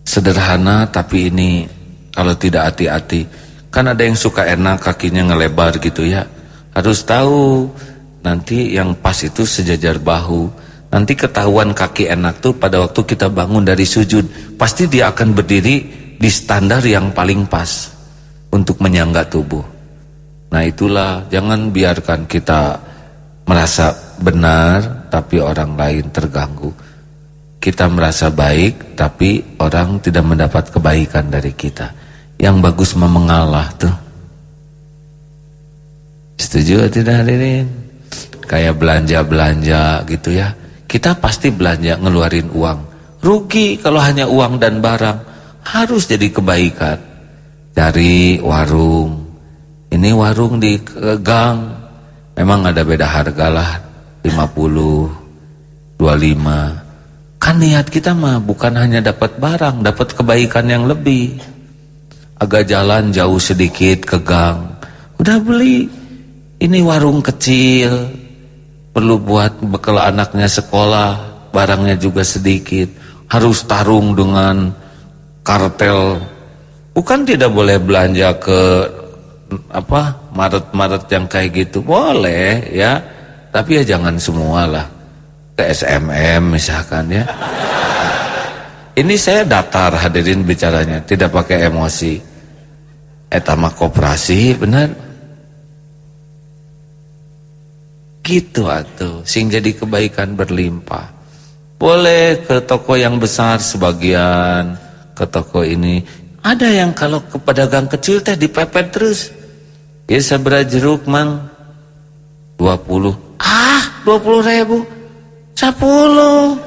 Sederhana tapi ini kalau tidak hati-hati, kan ada yang suka enak kakinya ngelebar gitu ya harus tahu nanti yang pas itu sejajar bahu. Nanti ketahuan kaki enak tuh pada waktu kita bangun dari sujud. Pasti dia akan berdiri di standar yang paling pas untuk menyangga tubuh. Nah itulah jangan biarkan kita merasa benar tapi orang lain terganggu. Kita merasa baik tapi orang tidak mendapat kebaikan dari kita. Yang bagus memengalah tuh. Setuju tidak hadirin? Kayak belanja-belanja gitu ya. Kita pasti belanja ngeluarin uang. Rugi kalau hanya uang dan barang. Harus jadi kebaikan. Cari warung. Ini warung di gang. Memang ada beda harga lah. 50, 25. Kan niat kita mah bukan hanya dapat barang, dapat kebaikan yang lebih. Agak jalan jauh sedikit ke gang. Udah beli ini warung kecil, perlu buat bekal anaknya sekolah, barangnya juga sedikit, harus tarung dengan kartel. Bukan tidak boleh belanja ke apa Maret-Maret yang kayak gitu, boleh ya, tapi ya jangan semua lah. Ke SMM misalkan ya. Ini saya datar hadirin bicaranya, tidak pakai emosi. Etama koperasi, benar Gitu atuh, sing jadi kebaikan berlimpah. Boleh ke toko yang besar sebagian, ke toko ini. Ada yang kalau ke pedagang kecil teh dipepet terus. Ya sabra jeruk mang 20. Ah, 20 ribu. 10.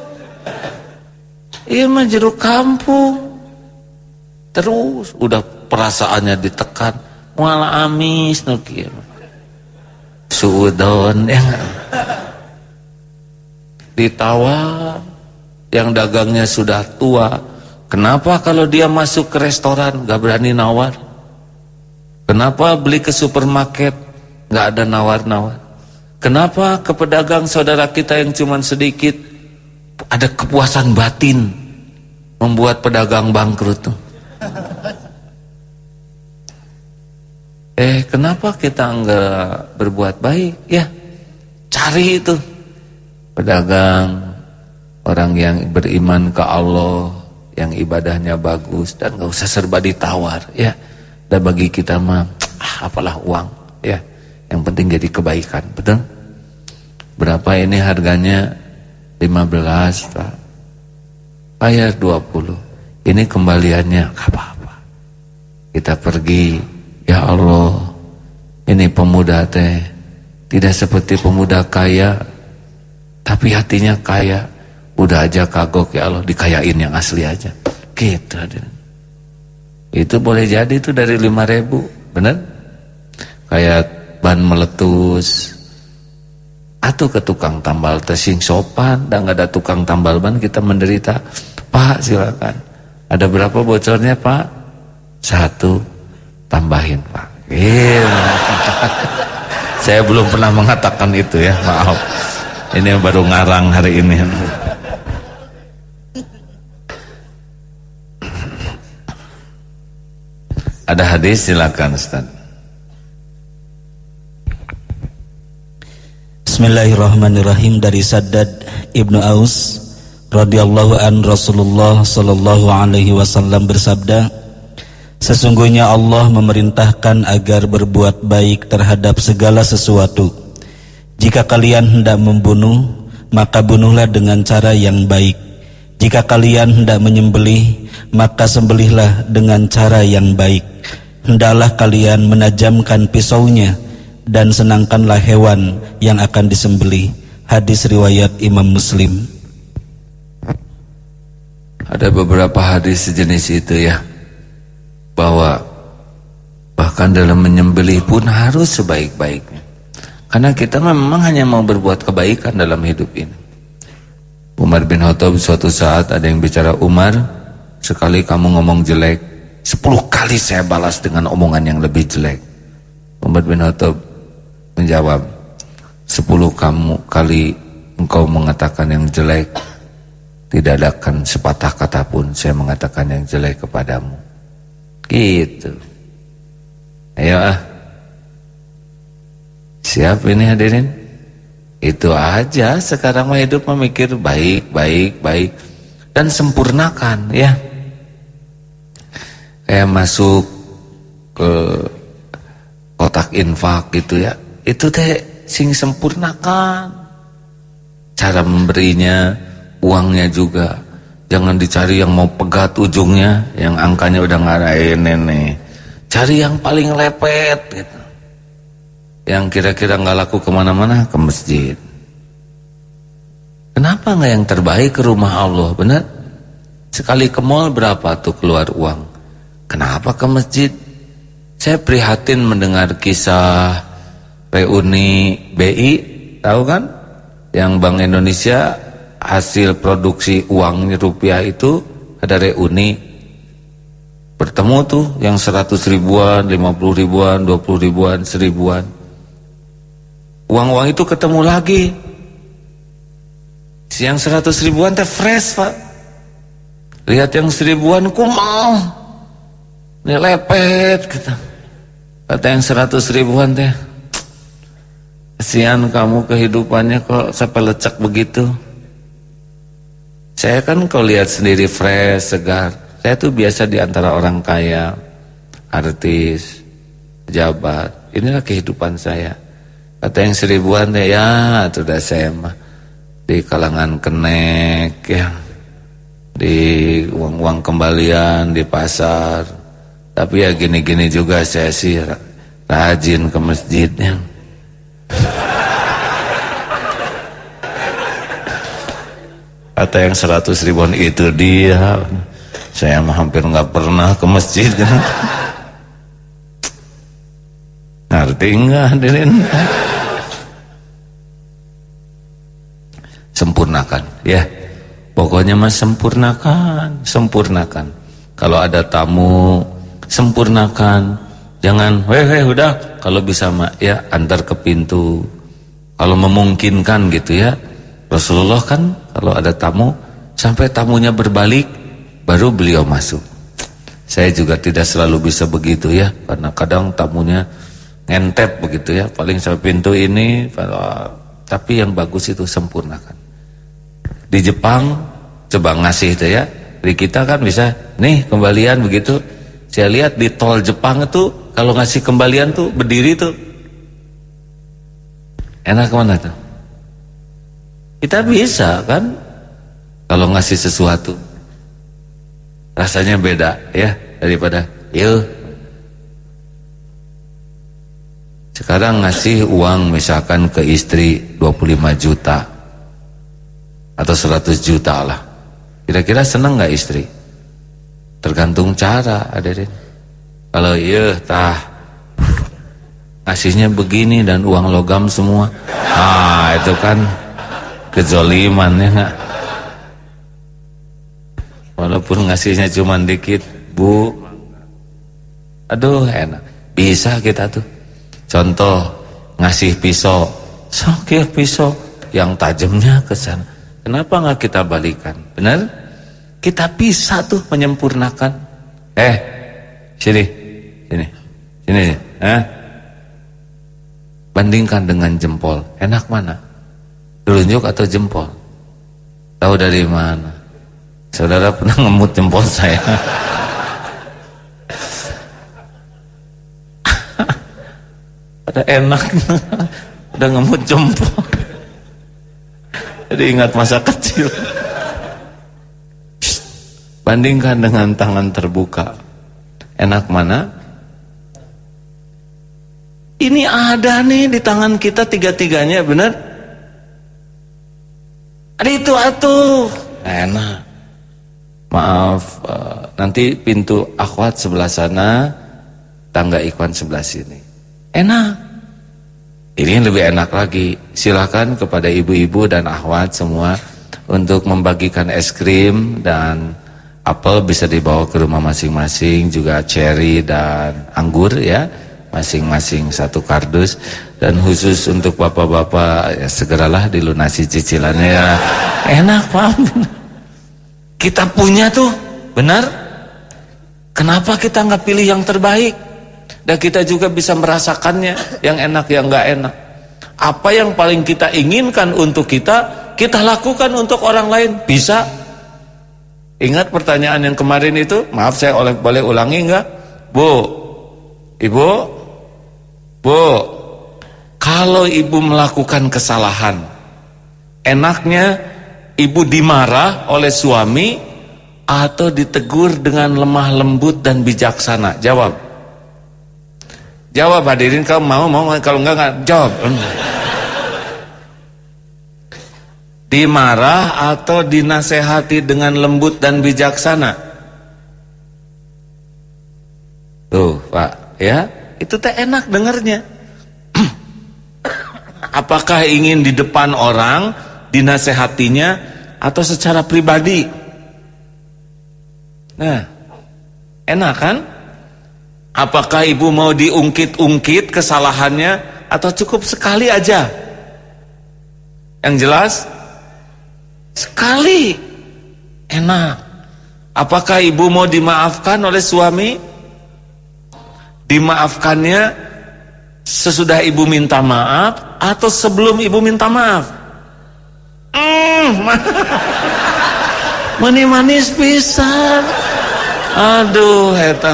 Iya mah jeruk kampung. Terus udah perasaannya ditekan. Muala amis nu suudon yang ditawar yang dagangnya sudah tua kenapa kalau dia masuk ke restoran gak berani nawar? Kenapa beli ke supermarket gak ada nawar-nawar? Kenapa ke pedagang saudara kita yang cuma sedikit ada kepuasan batin membuat pedagang bangkrut tuh Eh kenapa kita enggak berbuat baik? Ya cari itu. Pedagang orang yang beriman ke Allah yang ibadahnya bagus dan nggak usah serba ditawar ya. Dan bagi kita mah ah, apalah uang ya. Yang penting jadi kebaikan betul? Berapa ini harganya? 15 Pak. Bayar 20 ini kembaliannya. Apa-apa. Kita pergi Ya Allah Ini pemuda teh Tidak seperti pemuda kaya Tapi hatinya kaya. Udah aja kagok ya Allah Dikayain yang asli aja. Gitu Itu boleh jadi itu dari lima ribu Bener? Kayak ban meletus. Atau ke tukang tambal tesing sopan. Dan gak ada tukang tambal ban Kita menderita. Pak silakan. Ada berapa bocornya pak? Satu tambahin Pak. Iya. Saya belum pernah mengatakan itu ya, maaf. Ini baru ngarang hari ini. Ada hadis silakan Ustaz. Bismillahirrahmanirrahim dari Saddad Ibnu Aus radhiyallahu an Rasulullah sallallahu alaihi wasallam bersabda Sesungguhnya Allah memerintahkan agar berbuat baik terhadap segala sesuatu. Jika kalian hendak membunuh, maka bunuhlah dengan cara yang baik. Jika kalian hendak menyembelih, maka sembelihlah dengan cara yang baik. Hendaklah kalian menajamkan pisaunya dan senangkanlah hewan yang akan disembelih. Hadis riwayat Imam Muslim. Ada beberapa hadis sejenis itu ya bahwa bahkan dalam menyembelih pun harus sebaik-baiknya. Karena kita memang hanya mau berbuat kebaikan dalam hidup ini. Umar bin Khattab suatu saat ada yang bicara Umar, sekali kamu ngomong jelek, sepuluh kali saya balas dengan omongan yang lebih jelek. Umar bin Khattab menjawab, sepuluh kamu kali engkau mengatakan yang jelek, tidak akan sepatah kata pun saya mengatakan yang jelek kepadamu. Gitu. Ayo ah. Siap ini hadirin? Itu aja sekarang mah hidup memikir baik, baik, baik dan sempurnakan ya. Kayak masuk ke kotak infak gitu ya. Itu teh sing sempurnakan. Cara memberinya, uangnya juga Jangan dicari yang mau pegat ujungnya, yang angkanya udah ngarain nenek. Cari yang paling lepet gitu. Yang kira-kira nggak laku ke mana-mana ke masjid. Kenapa nggak yang terbaik ke rumah Allah? Benar? Sekali ke mall berapa tuh keluar uang? Kenapa ke masjid? Saya prihatin mendengar kisah reuni BI, tahu kan? Yang Bank Indonesia hasil produksi uangnya rupiah itu ada reuni bertemu tuh yang 100 ribuan, 50 ribuan, 20 ribuan, seribuan. Uang-uang itu ketemu lagi. Yang 100 ribuan teh fresh pak. Lihat yang seribuan kumal ini lepet kata. Kata yang 100 ribuan teh kasihan kamu kehidupannya kok sampai lecak begitu saya kan kalau lihat sendiri fresh, segar. Saya tuh biasa di antara orang kaya, artis, jabat. Inilah kehidupan saya. Kata yang seribuan deh, ya sudah saya mah di kalangan kenek ya. Di uang-uang kembalian di pasar. Tapi ya gini-gini juga saya sih rajin ke masjidnya. Kata yang seratus ribuan itu dia. Saya hampir nggak pernah ke masjid. Ngerti nggak hadirin? Sempurnakan, ya. Pokoknya mas sempurnakan, sempurnakan. Kalau ada tamu, sempurnakan. Jangan, weh weh udah. Kalau bisa mak ya antar ke pintu. Kalau memungkinkan gitu ya Rasulullah kan kalau ada tamu sampai tamunya berbalik baru beliau masuk. Saya juga tidak selalu bisa begitu ya karena kadang tamunya ngentep begitu ya paling sampai pintu ini tapi yang bagus itu sempurnakan. Di Jepang coba ngasih itu ya. Di kita kan bisa nih kembalian begitu. Saya lihat di tol Jepang itu kalau ngasih kembalian tuh berdiri tuh enak mana tuh? Kita bisa kan kalau ngasih sesuatu. Rasanya beda ya daripada yuk. Sekarang ngasih uang misalkan ke istri 25 juta atau 100 juta lah. Kira-kira seneng nggak istri? Tergantung cara, hadirin. Kalau iya tah ngasihnya begini dan uang logam semua. Ah, itu kan kezoliman ya nggak? Walaupun ngasihnya cuma dikit bu. Aduh enak. Bisa kita tuh. Contoh ngasih pisau. Sakit pisau yang tajamnya ke sana. Kenapa nggak kita balikan? Benar? Kita bisa tuh menyempurnakan. Eh sini sini sini eh bandingkan dengan jempol. Enak mana telunjuk atau jempol? Tahu dari mana? Saudara pernah ngemut jempol saya. Ada enak, udah ngemut jempol. Jadi ingat masa kecil. Bandingkan dengan tangan terbuka. Enak mana? Ini ada nih di tangan kita tiga-tiganya, benar? Ada itu atuh enak. Maaf uh, nanti pintu akhwat sebelah sana tangga ikwan sebelah sini. Enak. Ini lebih enak lagi. Silakan kepada ibu-ibu dan akhwat semua untuk membagikan es krim dan apel bisa dibawa ke rumah masing-masing juga cherry dan anggur ya masing-masing satu kardus dan khusus untuk bapak-bapak ya segeralah dilunasi cicilannya ya. enak pak. Kita punya tuh benar? Kenapa kita nggak pilih yang terbaik? Dan kita juga bisa merasakannya yang enak yang nggak enak. Apa yang paling kita inginkan untuk kita kita lakukan untuk orang lain. Bisa. Ingat pertanyaan yang kemarin itu? Maaf saya oleh boleh ulangi nggak? Bu. Ibu. Bu, kalau ibu melakukan kesalahan, enaknya ibu dimarah oleh suami atau ditegur dengan lemah lembut dan bijaksana? Jawab. Jawab hadirin kalau mau mau kalau enggak enggak jawab. Dimarah atau dinasehati dengan lembut dan bijaksana? Tuh, Pak, ya itu teh enak dengernya apakah ingin di depan orang dinasehatinya atau secara pribadi? Nah enak kan? Apakah ibu mau diungkit-ungkit kesalahannya atau cukup sekali aja? Yang jelas sekali. Enak. Apakah ibu mau dimaafkan oleh suami? Dimaafkannya sesudah ibu minta maaf atau sebelum ibu minta maaf? Mm, manis pisan. Aduh eta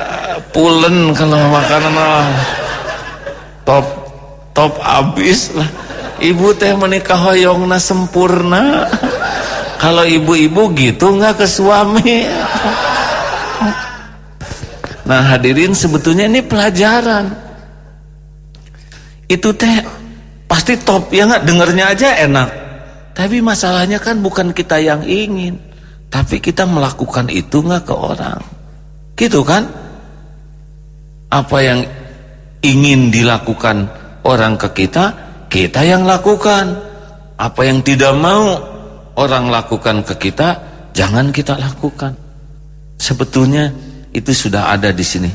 ah, pulen kalau makanan mah. Top top abis lah. Ibu teh menikah hoyongna sempurna. Kalau ibu-ibu gitu nggak ke suami Nah hadirin sebetulnya ini pelajaran. Itu teh pasti top ya nggak? Dengernya aja enak. Tapi masalahnya kan bukan kita yang ingin Tapi kita melakukan itu nggak ke orang. Gitu kan? Apa yang ingin dilakukan orang ke kita Kita yang lakukan. Apa yang tidak mau orang lakukan ke kita Jangan kita lakukan. Sebetulnya itu sudah ada di sini.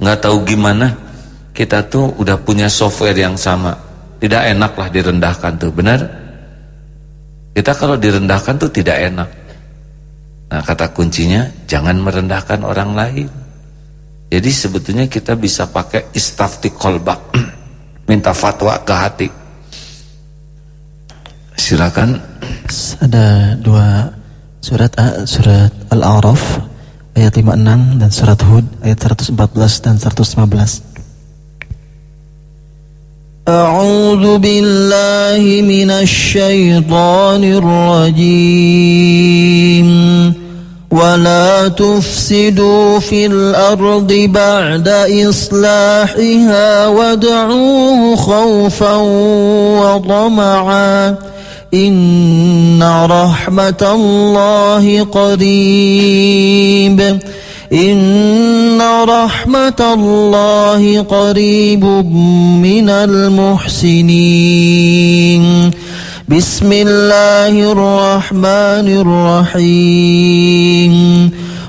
Nggak tahu gimana kita tuh udah punya software yang sama. Tidak enak lah direndahkan tuh, benar? Kita kalau direndahkan tuh tidak enak. Nah kata kuncinya jangan merendahkan orang lain. Jadi sebetulnya kita bisa pakai istafti kolbak, minta fatwa ke hati. Silakan. Ada dua surat surat Al-A'raf ayat 56 dan surat Hud ayat 114 dan 115. أعوذ بالله من الشيطان الرجيم ولا تفسدوا في الأرض بعد إصلاحها وادعوه خوفا وطمعا إن رحمة الله قريب إن رحمة الله قريب من المحسنين بسم الله الرحمن الرحيم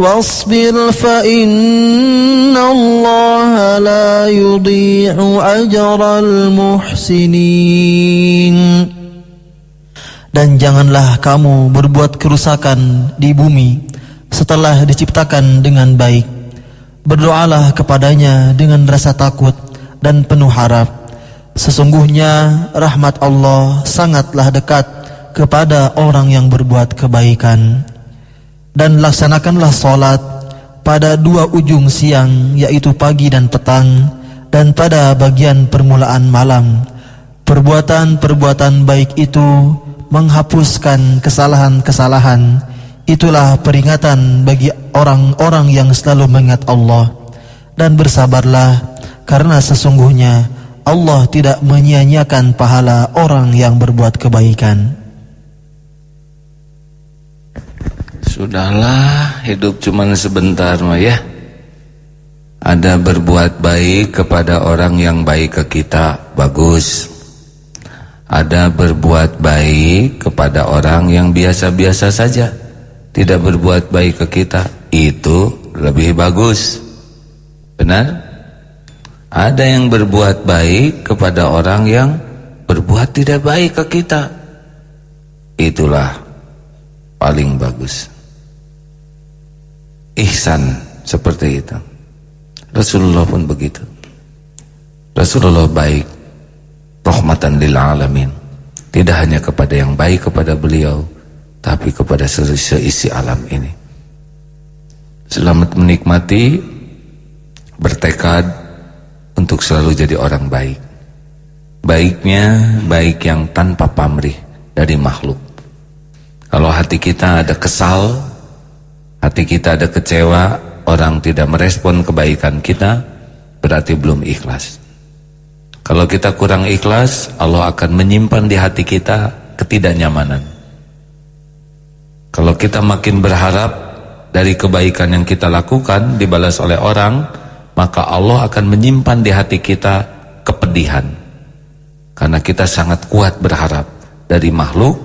واصبر فإن الله لا يضيع أجر المحسنين Dan janganlah kamu berbuat kerusakan di bumi setelah diciptakan dengan baik. Berdoalah kepadanya dengan rasa takut dan penuh harap. Sesungguhnya rahmat Allah sangatlah dekat kepada orang yang berbuat kebaikan. Dan laksanakanlah solat pada dua ujung siang yaitu pagi dan petang dan pada bagian permulaan malam. Perbuatan-perbuatan baik itu menghapuskan kesalahan-kesalahan. Itulah peringatan bagi orang-orang yang selalu mengingat Allah. Dan bersabarlah karena sesungguhnya Allah tidak menyia-nyiakan pahala orang yang berbuat kebaikan Sudahlah hidup cuma sebentar mah ya. Ada berbuat baik kepada orang yang baik ke kita Bagus. Ada berbuat baik kepada orang yang biasa-biasa saja tidak berbuat baik ke kita itu lebih bagus. Benar? Ada yang berbuat baik kepada orang yang berbuat tidak baik ke kita itulah paling bagus ihsan seperti itu Rasulullah pun begitu Rasulullah baik rahmatan lil alamin. Tidak hanya kepada yang baik kepada beliau, tapi kepada seisi alam ini. Selamat menikmati, bertekad untuk selalu jadi orang baik. Baiknya baik yang tanpa pamrih dari makhluk. Kalau hati kita ada kesal, hati kita ada kecewa, orang tidak merespon kebaikan kita, berarti belum ikhlas. Kalau kita kurang ikhlas, Allah akan menyimpan di hati kita ketidaknyamanan. Kalau kita makin berharap dari kebaikan yang kita lakukan dibalas oleh orang, maka Allah akan menyimpan di hati kita kepedihan. Karena kita sangat kuat berharap dari makhluk,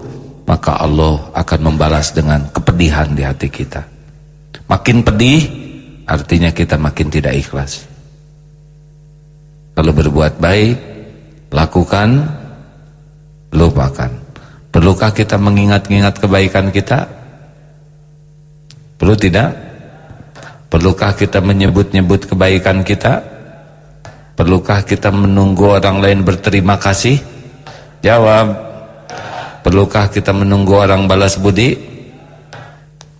maka Allah akan membalas dengan kepedihan di hati kita. Makin pedih, artinya kita makin tidak ikhlas. Kalau berbuat baik, lakukan, lupakan. Perlukah kita mengingat-ingat kebaikan kita? Perlu tidak? Perlukah kita menyebut-nyebut kebaikan kita? Perlukah kita menunggu orang lain berterima kasih? Jawab. Perlukah kita menunggu orang balas budi?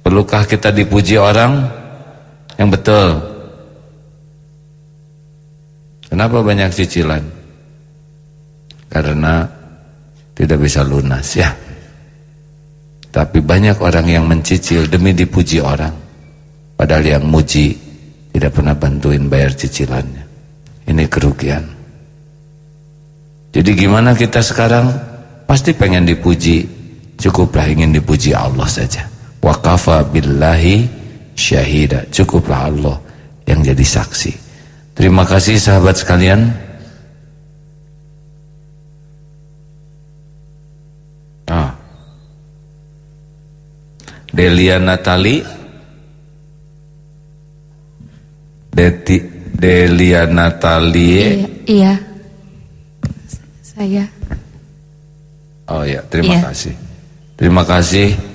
Perlukah kita dipuji orang? Yang betul. Kenapa banyak cicilan? Karena tidak bisa lunas ya. Tapi banyak orang yang mencicil demi dipuji orang. Padahal yang muji tidak pernah bantuin bayar cicilannya. Ini kerugian. Jadi gimana kita sekarang? Pasti pengen dipuji. Cukuplah ingin dipuji Allah saja. Wa kafa billahi syahida. Cukuplah Allah yang jadi saksi. Terima kasih sahabat sekalian. Ah. Delia Natali Deti Delia Natali Iya, iya. Saya Oh ya, terima iya. kasih. Terima kasih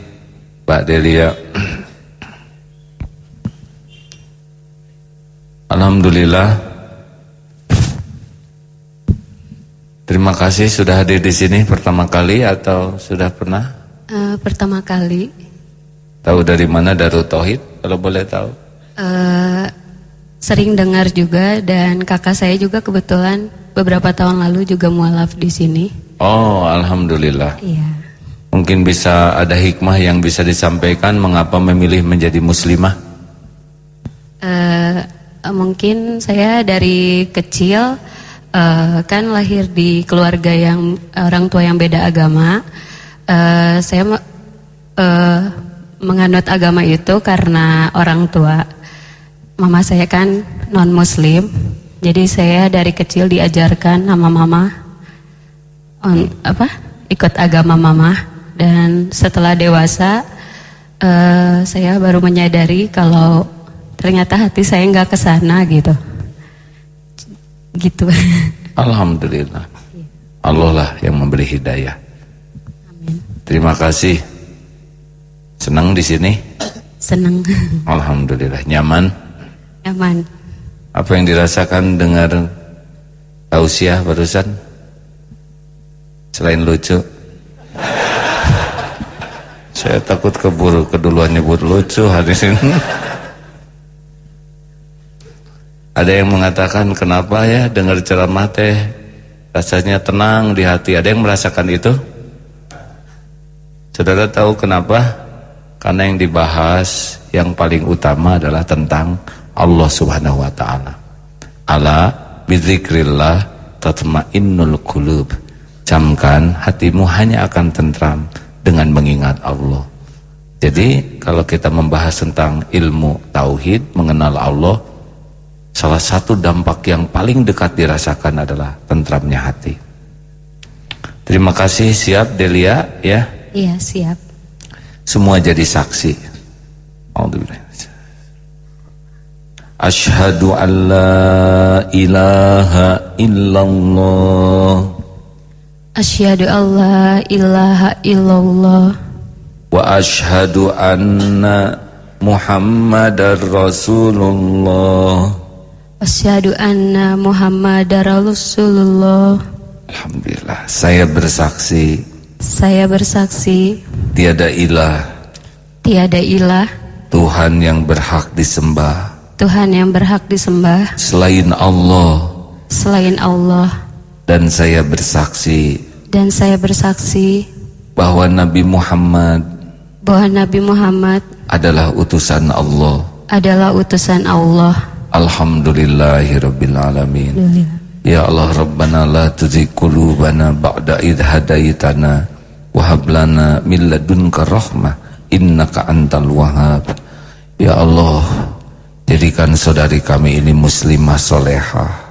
Pak Delia. Alhamdulillah. Terima kasih sudah hadir di sini pertama kali atau sudah pernah? Uh, pertama kali. Tahu dari mana Darut Tauhid kalau boleh tahu? Uh, sering dengar juga dan kakak saya juga kebetulan beberapa tahun lalu juga mualaf di sini. Oh, alhamdulillah. Iya. Mungkin bisa ada hikmah yang bisa disampaikan mengapa memilih menjadi muslimah? Uh, mungkin saya dari kecil uh, kan lahir di keluarga yang orang tua yang beda agama. Uh, saya uh, menganut agama itu karena orang tua. Mama saya kan non muslim. Jadi saya dari kecil diajarkan sama mama on, apa? ikut agama mama dan setelah dewasa uh, saya baru menyadari kalau ternyata hati saya nggak ke sana gitu gitu Alhamdulillah Allah lah yang memberi hidayah Amin. Terima kasih. Senang di sini? Senang. Alhamdulillah. Nyaman? Nyaman. Apa yang dirasakan dengar tausiah barusan? Selain lucu. Saya takut keburu keduluan nyebut lucu hari ini. Ada yang mengatakan kenapa ya dengar ceramah teh rasanya tenang di hati. Ada yang merasakan itu? Saudara tahu kenapa? Karena yang dibahas yang paling utama adalah tentang Allah Subhanahu wa taala. Ala bizikrillah tatmainnul qulub. Camkan hatimu hanya akan tentram dengan mengingat Allah. Jadi kalau kita membahas tentang ilmu tauhid, mengenal Allah, Salah satu dampak yang paling dekat dirasakan adalah tentramnya hati. Terima kasih siap Delia ya. Iya siap. Semua jadi saksi. Ashhadu an la ilaha illallah. Asyhadu an la ilaha illallah. Wa ashhadu anna Muhammadar Rasulullah. Asyhadu anna Muhammadar Rasulullah. Alhamdulillah, saya bersaksi. Saya bersaksi. Tiada ilah. Tiada ilah. Tuhan yang berhak disembah. Tuhan yang berhak disembah. Selain Allah. Selain Allah. Dan saya bersaksi. Dan saya bersaksi. Bahwa Nabi Muhammad. Bahwa Nabi Muhammad. Adalah utusan Allah. Adalah utusan Allah. Alhamdulillahirabbil alamin. Ya Allah Rabbana la tuzigh qulubana ba'da idh hadaitana wa hab lana min ladunka rahmah innaka antal wahhab. Ya Allah, jadikan saudari kami ini muslimah solehah,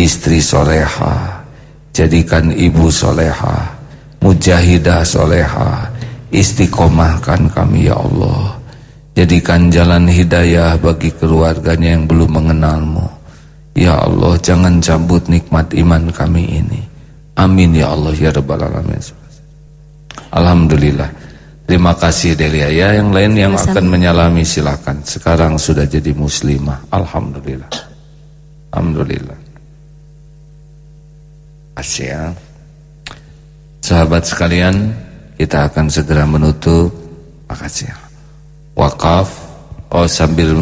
istri solehah, jadikan ibu solehah, mujahidah solehah, istiqomahkan kami ya Allah. Jadikan jalan hidayah bagi keluarganya yang belum mengenalmu. Ya Allah, jangan cabut nikmat iman kami ini. Amin ya Allah ya Rabbal Alamin. Alhamdulillah. Terima kasih Delia ya. Yang lain yang akan menyalami silakan. Sekarang sudah jadi muslimah. Alhamdulillah. Alhamdulillah. Asyik. Sahabat sekalian, kita akan segera menutup. Makasih wakaf oh sambil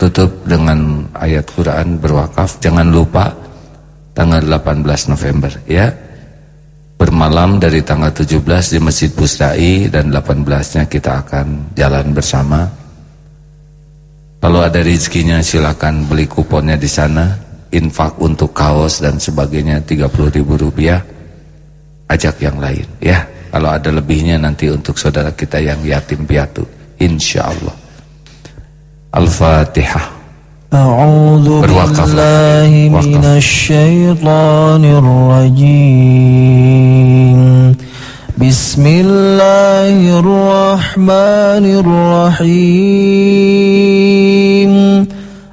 tutup dengan ayat Quran berwakaf jangan lupa tanggal 18 November ya bermalam dari tanggal 17 di Masjid Pusdai dan 18-nya kita akan jalan bersama kalau ada rezekinya silakan beli kuponnya di sana infak untuk kaos dan sebagainya 30 ribu rupiah ajak yang lain ya kalau ada lebihnya nanti untuk saudara kita yang yatim piatu insyaallah Al-Fatihah أعوذ بالله من الشيطان الرجيم بسم الله الرحمن الرحيم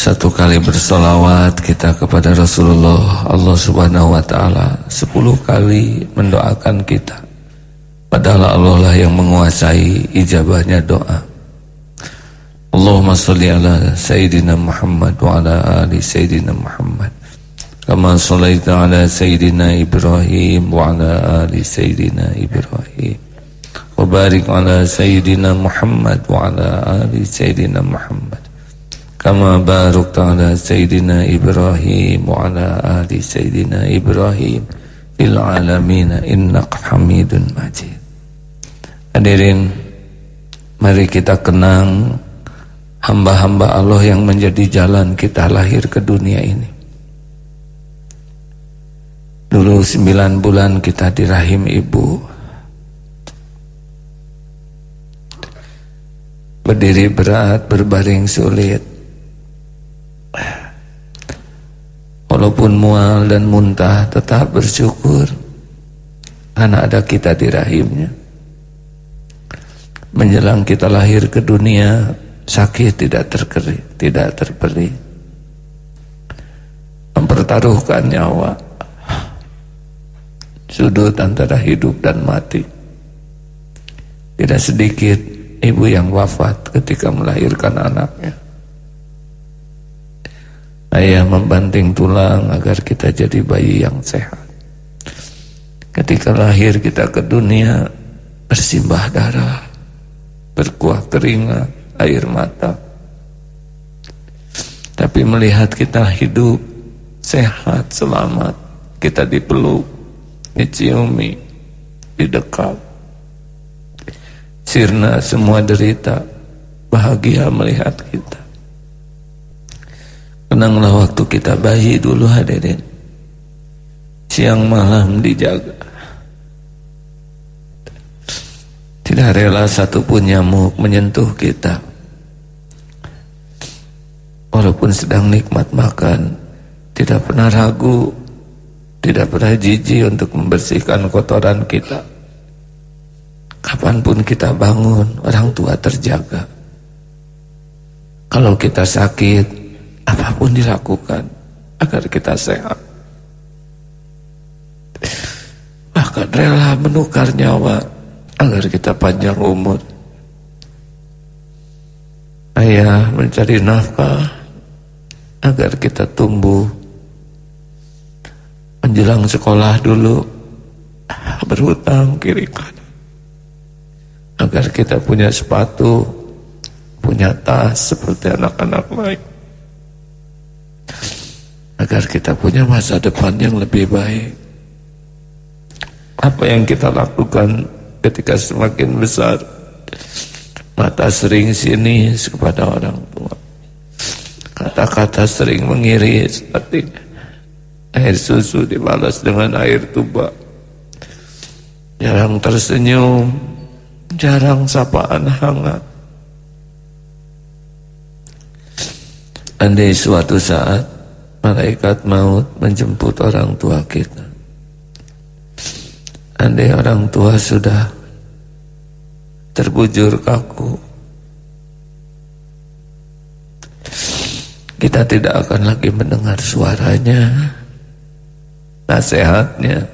Satu kali bersolawat kita kepada Rasulullah Allah subhanahu wa ta'ala. Sepuluh kali mendoakan kita. Padahal Allah lah yang menguasai ijabahnya doa. Allahumma salli ala Sayyidina Muhammad wa ala ali Sayyidina Muhammad. Kama sallaita ala Sayyidina Ibrahim wa ala ali Sayyidina Ibrahim. Wa barik ala Sayyidina Muhammad wa ala ali Sayyidina Muhammad Kama barakta ala Sayyidina Ibrahim wa ala ali Sayyidina Ibrahim Fil alamina innaka hamidun majid Hadirin Mari kita kenang hamba-hamba Allah yang menjadi jalan kita lahir ke dunia ini. Dulu sembilan bulan kita di rahim ibu. Berdiri berat, berbaring sulit. Walaupun mual dan muntah tetap bersyukur karena ada kita di rahimnya. Menjelang kita lahir ke dunia, sakit tidak terkeri, tidak terperi. Mempertaruhkan nyawa. Sudut antara hidup dan mati. Tidak sedikit ibu yang wafat ketika melahirkan anaknya. Ayah membanting tulang agar kita jadi bayi yang sehat. Ketika lahir kita ke dunia bersimbah darah, berkuah keringat, air mata. Tapi melihat kita hidup sehat, selamat, kita dipeluk, diciumi, didekat. Sirna semua derita, bahagia melihat kita. Kenanglah waktu kita bayi dulu hadirin. Siang malam dijaga. Tidak rela satupun nyamuk menyentuh kita. Walaupun sedang nikmat makan Tidak pernah ragu Tidak pernah jijik untuk membersihkan kotoran kita Kapan pun kita bangun Orang tua terjaga Kalau kita sakit Apa pun dilakukan Agar kita sehat. Bahkan rela menukar nyawa Agar kita panjang umur. Ayah mencari nafkah agar kita tumbuh. Menjelang sekolah dulu berhutang kiri kanan. Agar kita punya sepatu punya tas seperti anak-anak lain agar kita punya masa depan yang lebih baik. Apa yang kita lakukan ketika semakin besar? Mata sering sini kepada orang tua. Kata-kata sering mengiri seperti air susu dibalas dengan air tuba. Jarang tersenyum. Jarang sapaan hangat. Andai suatu saat malaikat maut menjemput orang tua kita. Andai orang tua sudah terbujur kaku kita tidak akan lagi mendengar suaranya nasihatnya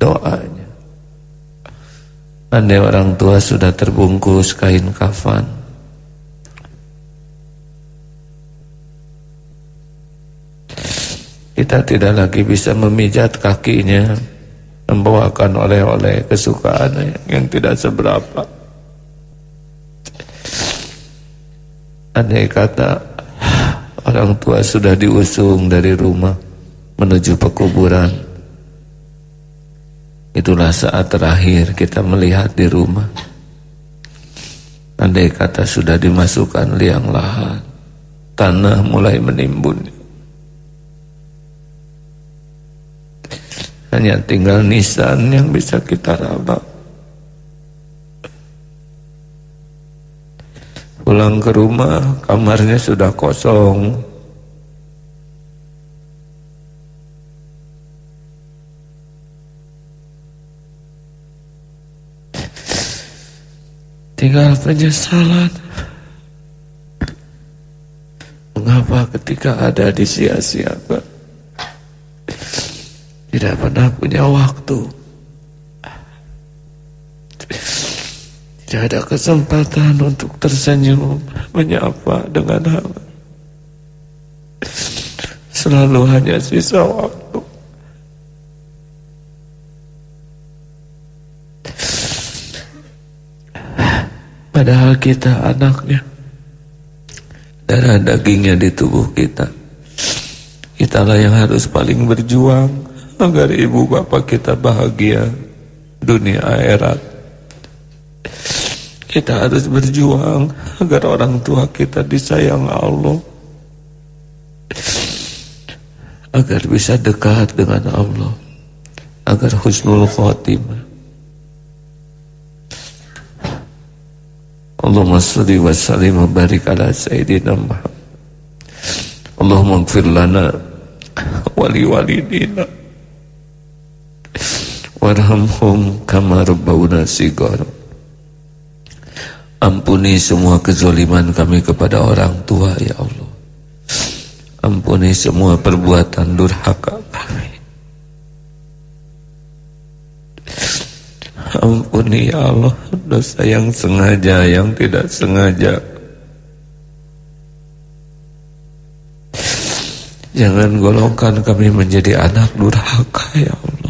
doanya. Andai orang tua sudah terbungkus kain kafan kita tidak lagi bisa memijat kakinya membawakan oleh-oleh kesukaannya yang tidak seberapa Andai kata orang tua sudah diusung dari rumah menuju pekuburan. Itulah saat terakhir kita melihat di rumah. Andai kata sudah dimasukkan liang lahat, tanah mulai menimbun. Hanya tinggal nisan yang bisa kita rabak. Pulang ke rumah, kamarnya sudah kosong. Tinggal penyesalan. Mengapa ketika ada di sia-siakan? Tidak pernah punya waktu. Tidak ada kesempatan untuk tersenyum, menyapa dengan hangat. Selalu hanya sisa waktu. Padahal kita anaknya. Darah dagingnya di tubuh kita. Kitalah yang harus paling berjuang agar ibu bapak kita bahagia dunia akhirat. Kita harus berjuang agar orang tua kita disayang Allah. Agar bisa dekat dengan Allah. Agar husnul khatimah. Allahumma salli wa sallim wa barik ala Sayyidina Muhammad. Allahumma gfir lana wali walidina warhamhum kama rabbawna sigara Ampuni semua kezoliman kami kepada orang tua ya Allah. Ampuni semua perbuatan durhaka kami. Ampuni ya Allah dosa yang sengaja yang tidak sengaja. Jangan golongkan kami menjadi anak durhaka ya Allah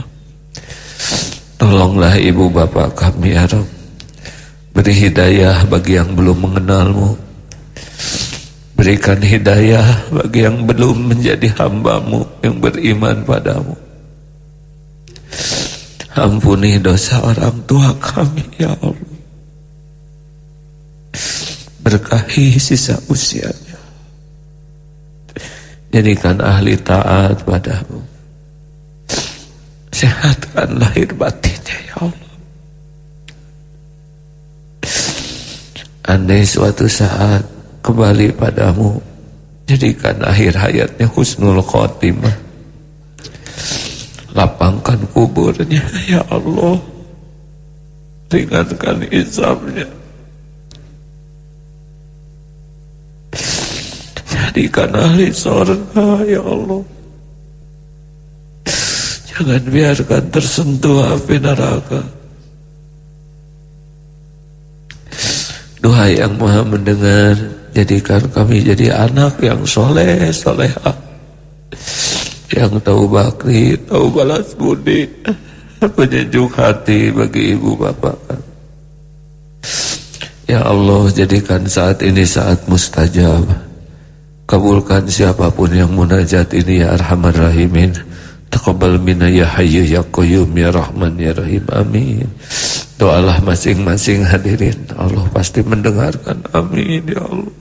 Tolonglah ibu bapak kami ya Rabb Beri hidayah bagi yang belum mengenalmu. Berikan hidayah bagi yang belum menjadi hambamu Yang beriman padamu. Ampuni dosa orang tua kami ya Allah. Berkahi sisa usianya. Jadikan ahli taat padamu Sehatkan lahir batinnya ya Allah. Andai suatu saat kembali padamu Jadikan akhir hayatnya husnul khotimah. Lapangkan kuburnya Ya Allah. Ringankan isapnya Jadikan ahli surga Ya Allah Jangan biarkan tersentuh api neraka. Doa yang maha mendengar jadikan kami jadi anak yang soleh, solehah. Yang tahu bakri, tahu balas budi, penyejuk hati bagi ibu bapak. Ya Allah jadikan saat ini saat mustajab. Kabulkan siapa pun yang munajat ini ya Arhamar Rahimin Taqabbal minna ya Hayyu ya Qayyum ya Rahman ya Rahim. Amin. Doalah masing-masing hadirin. Allah pasti mendengarkan. Amin ya Allah.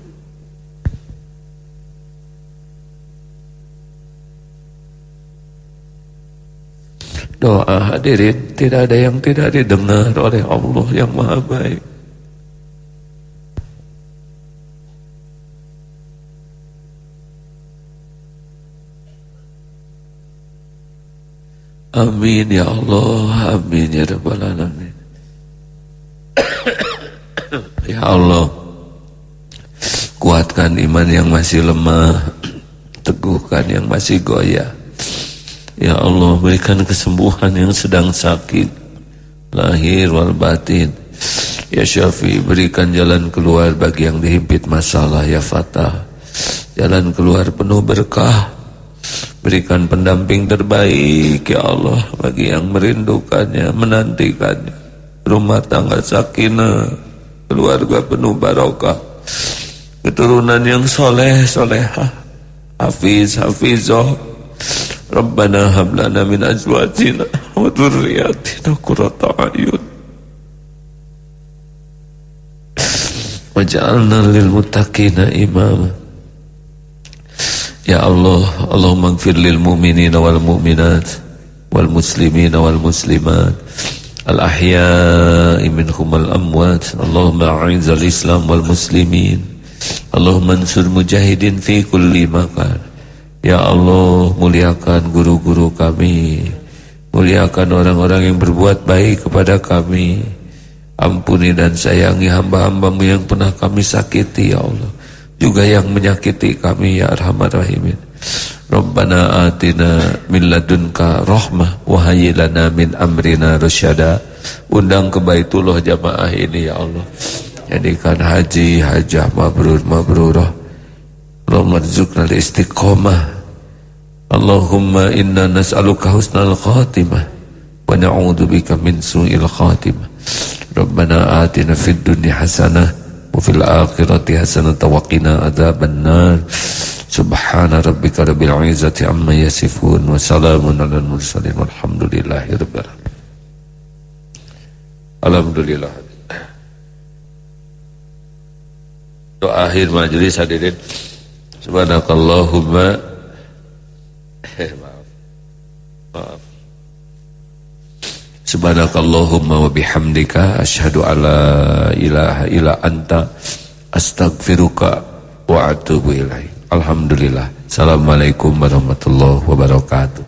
Doa hadirin tidak ada yang tidak didengar oleh Allah yang maha baik Amin ya Allah, amin ya Rabbal Alamin. ya Allah, kuatkan iman yang masih lemah, teguhkan yang masih goyah. Ya Allah, berikan kesembuhan yang sedang sakit, lahir wal batin. Ya Syafi, berikan jalan keluar bagi yang dihimpit masalah, ya Fatah. Jalan keluar penuh berkah, Berikan pendamping terbaik ya Allah bagi yang merindukannya, menantikannya. Rumah tangga sakinah, keluarga penuh barokah, keturunan yang soleh solehah, hafiz hafizoh. Rabbana hablana min azwajina wa dhurriyyatina qurrata a'yun. Waj'alna lil muttaqina imama. Ya Allah, Allahumma gfir lil mu'minina wal mu'minat wal muslimina wal muslimat al ahya'i minhum al amwat. Allahumma a'izz al islam wal muslimin. Allahumma ansur mujahidin fi kulli makan Ya Allah muliakan guru-guru kami. Muliakan orang-orang yang berbuat baik kepada kami. Ampuni dan sayangi hamba-hambamu yang pernah kami sakiti ya Allah juga yang menyakiti kami ya arhamar rahimin. Rabbana atina min ladunka rahmah wa hayyilana min amrina rasyada undang ke Baitullah jamaah ini ya Allah. Jadikan haji hajah mabrur mabrurah. Allahumma rizukna istiqomah Allahumma inna nas'aluka husnal khatimah. Wa na'udzubika min su'il khatimah. Rabbana atina fid dunya hasanah wa fil akhirati hasanatan wa qina adzabannar. Subhana rabbika rabbil izzati amma yasifun wa salamun alal mursalin walhamdulillahi rabbil alamin. Alhamdulillah. Doa akhir majelis hadirin. Subhanakallahumma. Eh, maaf. Maaf. Subhanakallahumma wa bihamdika asyhadu alla ilaha illa anta astaghfiruka wa atubu ilaik. Alhamdulillah. Assalamualaikum warahmatullahi wabarakatuh.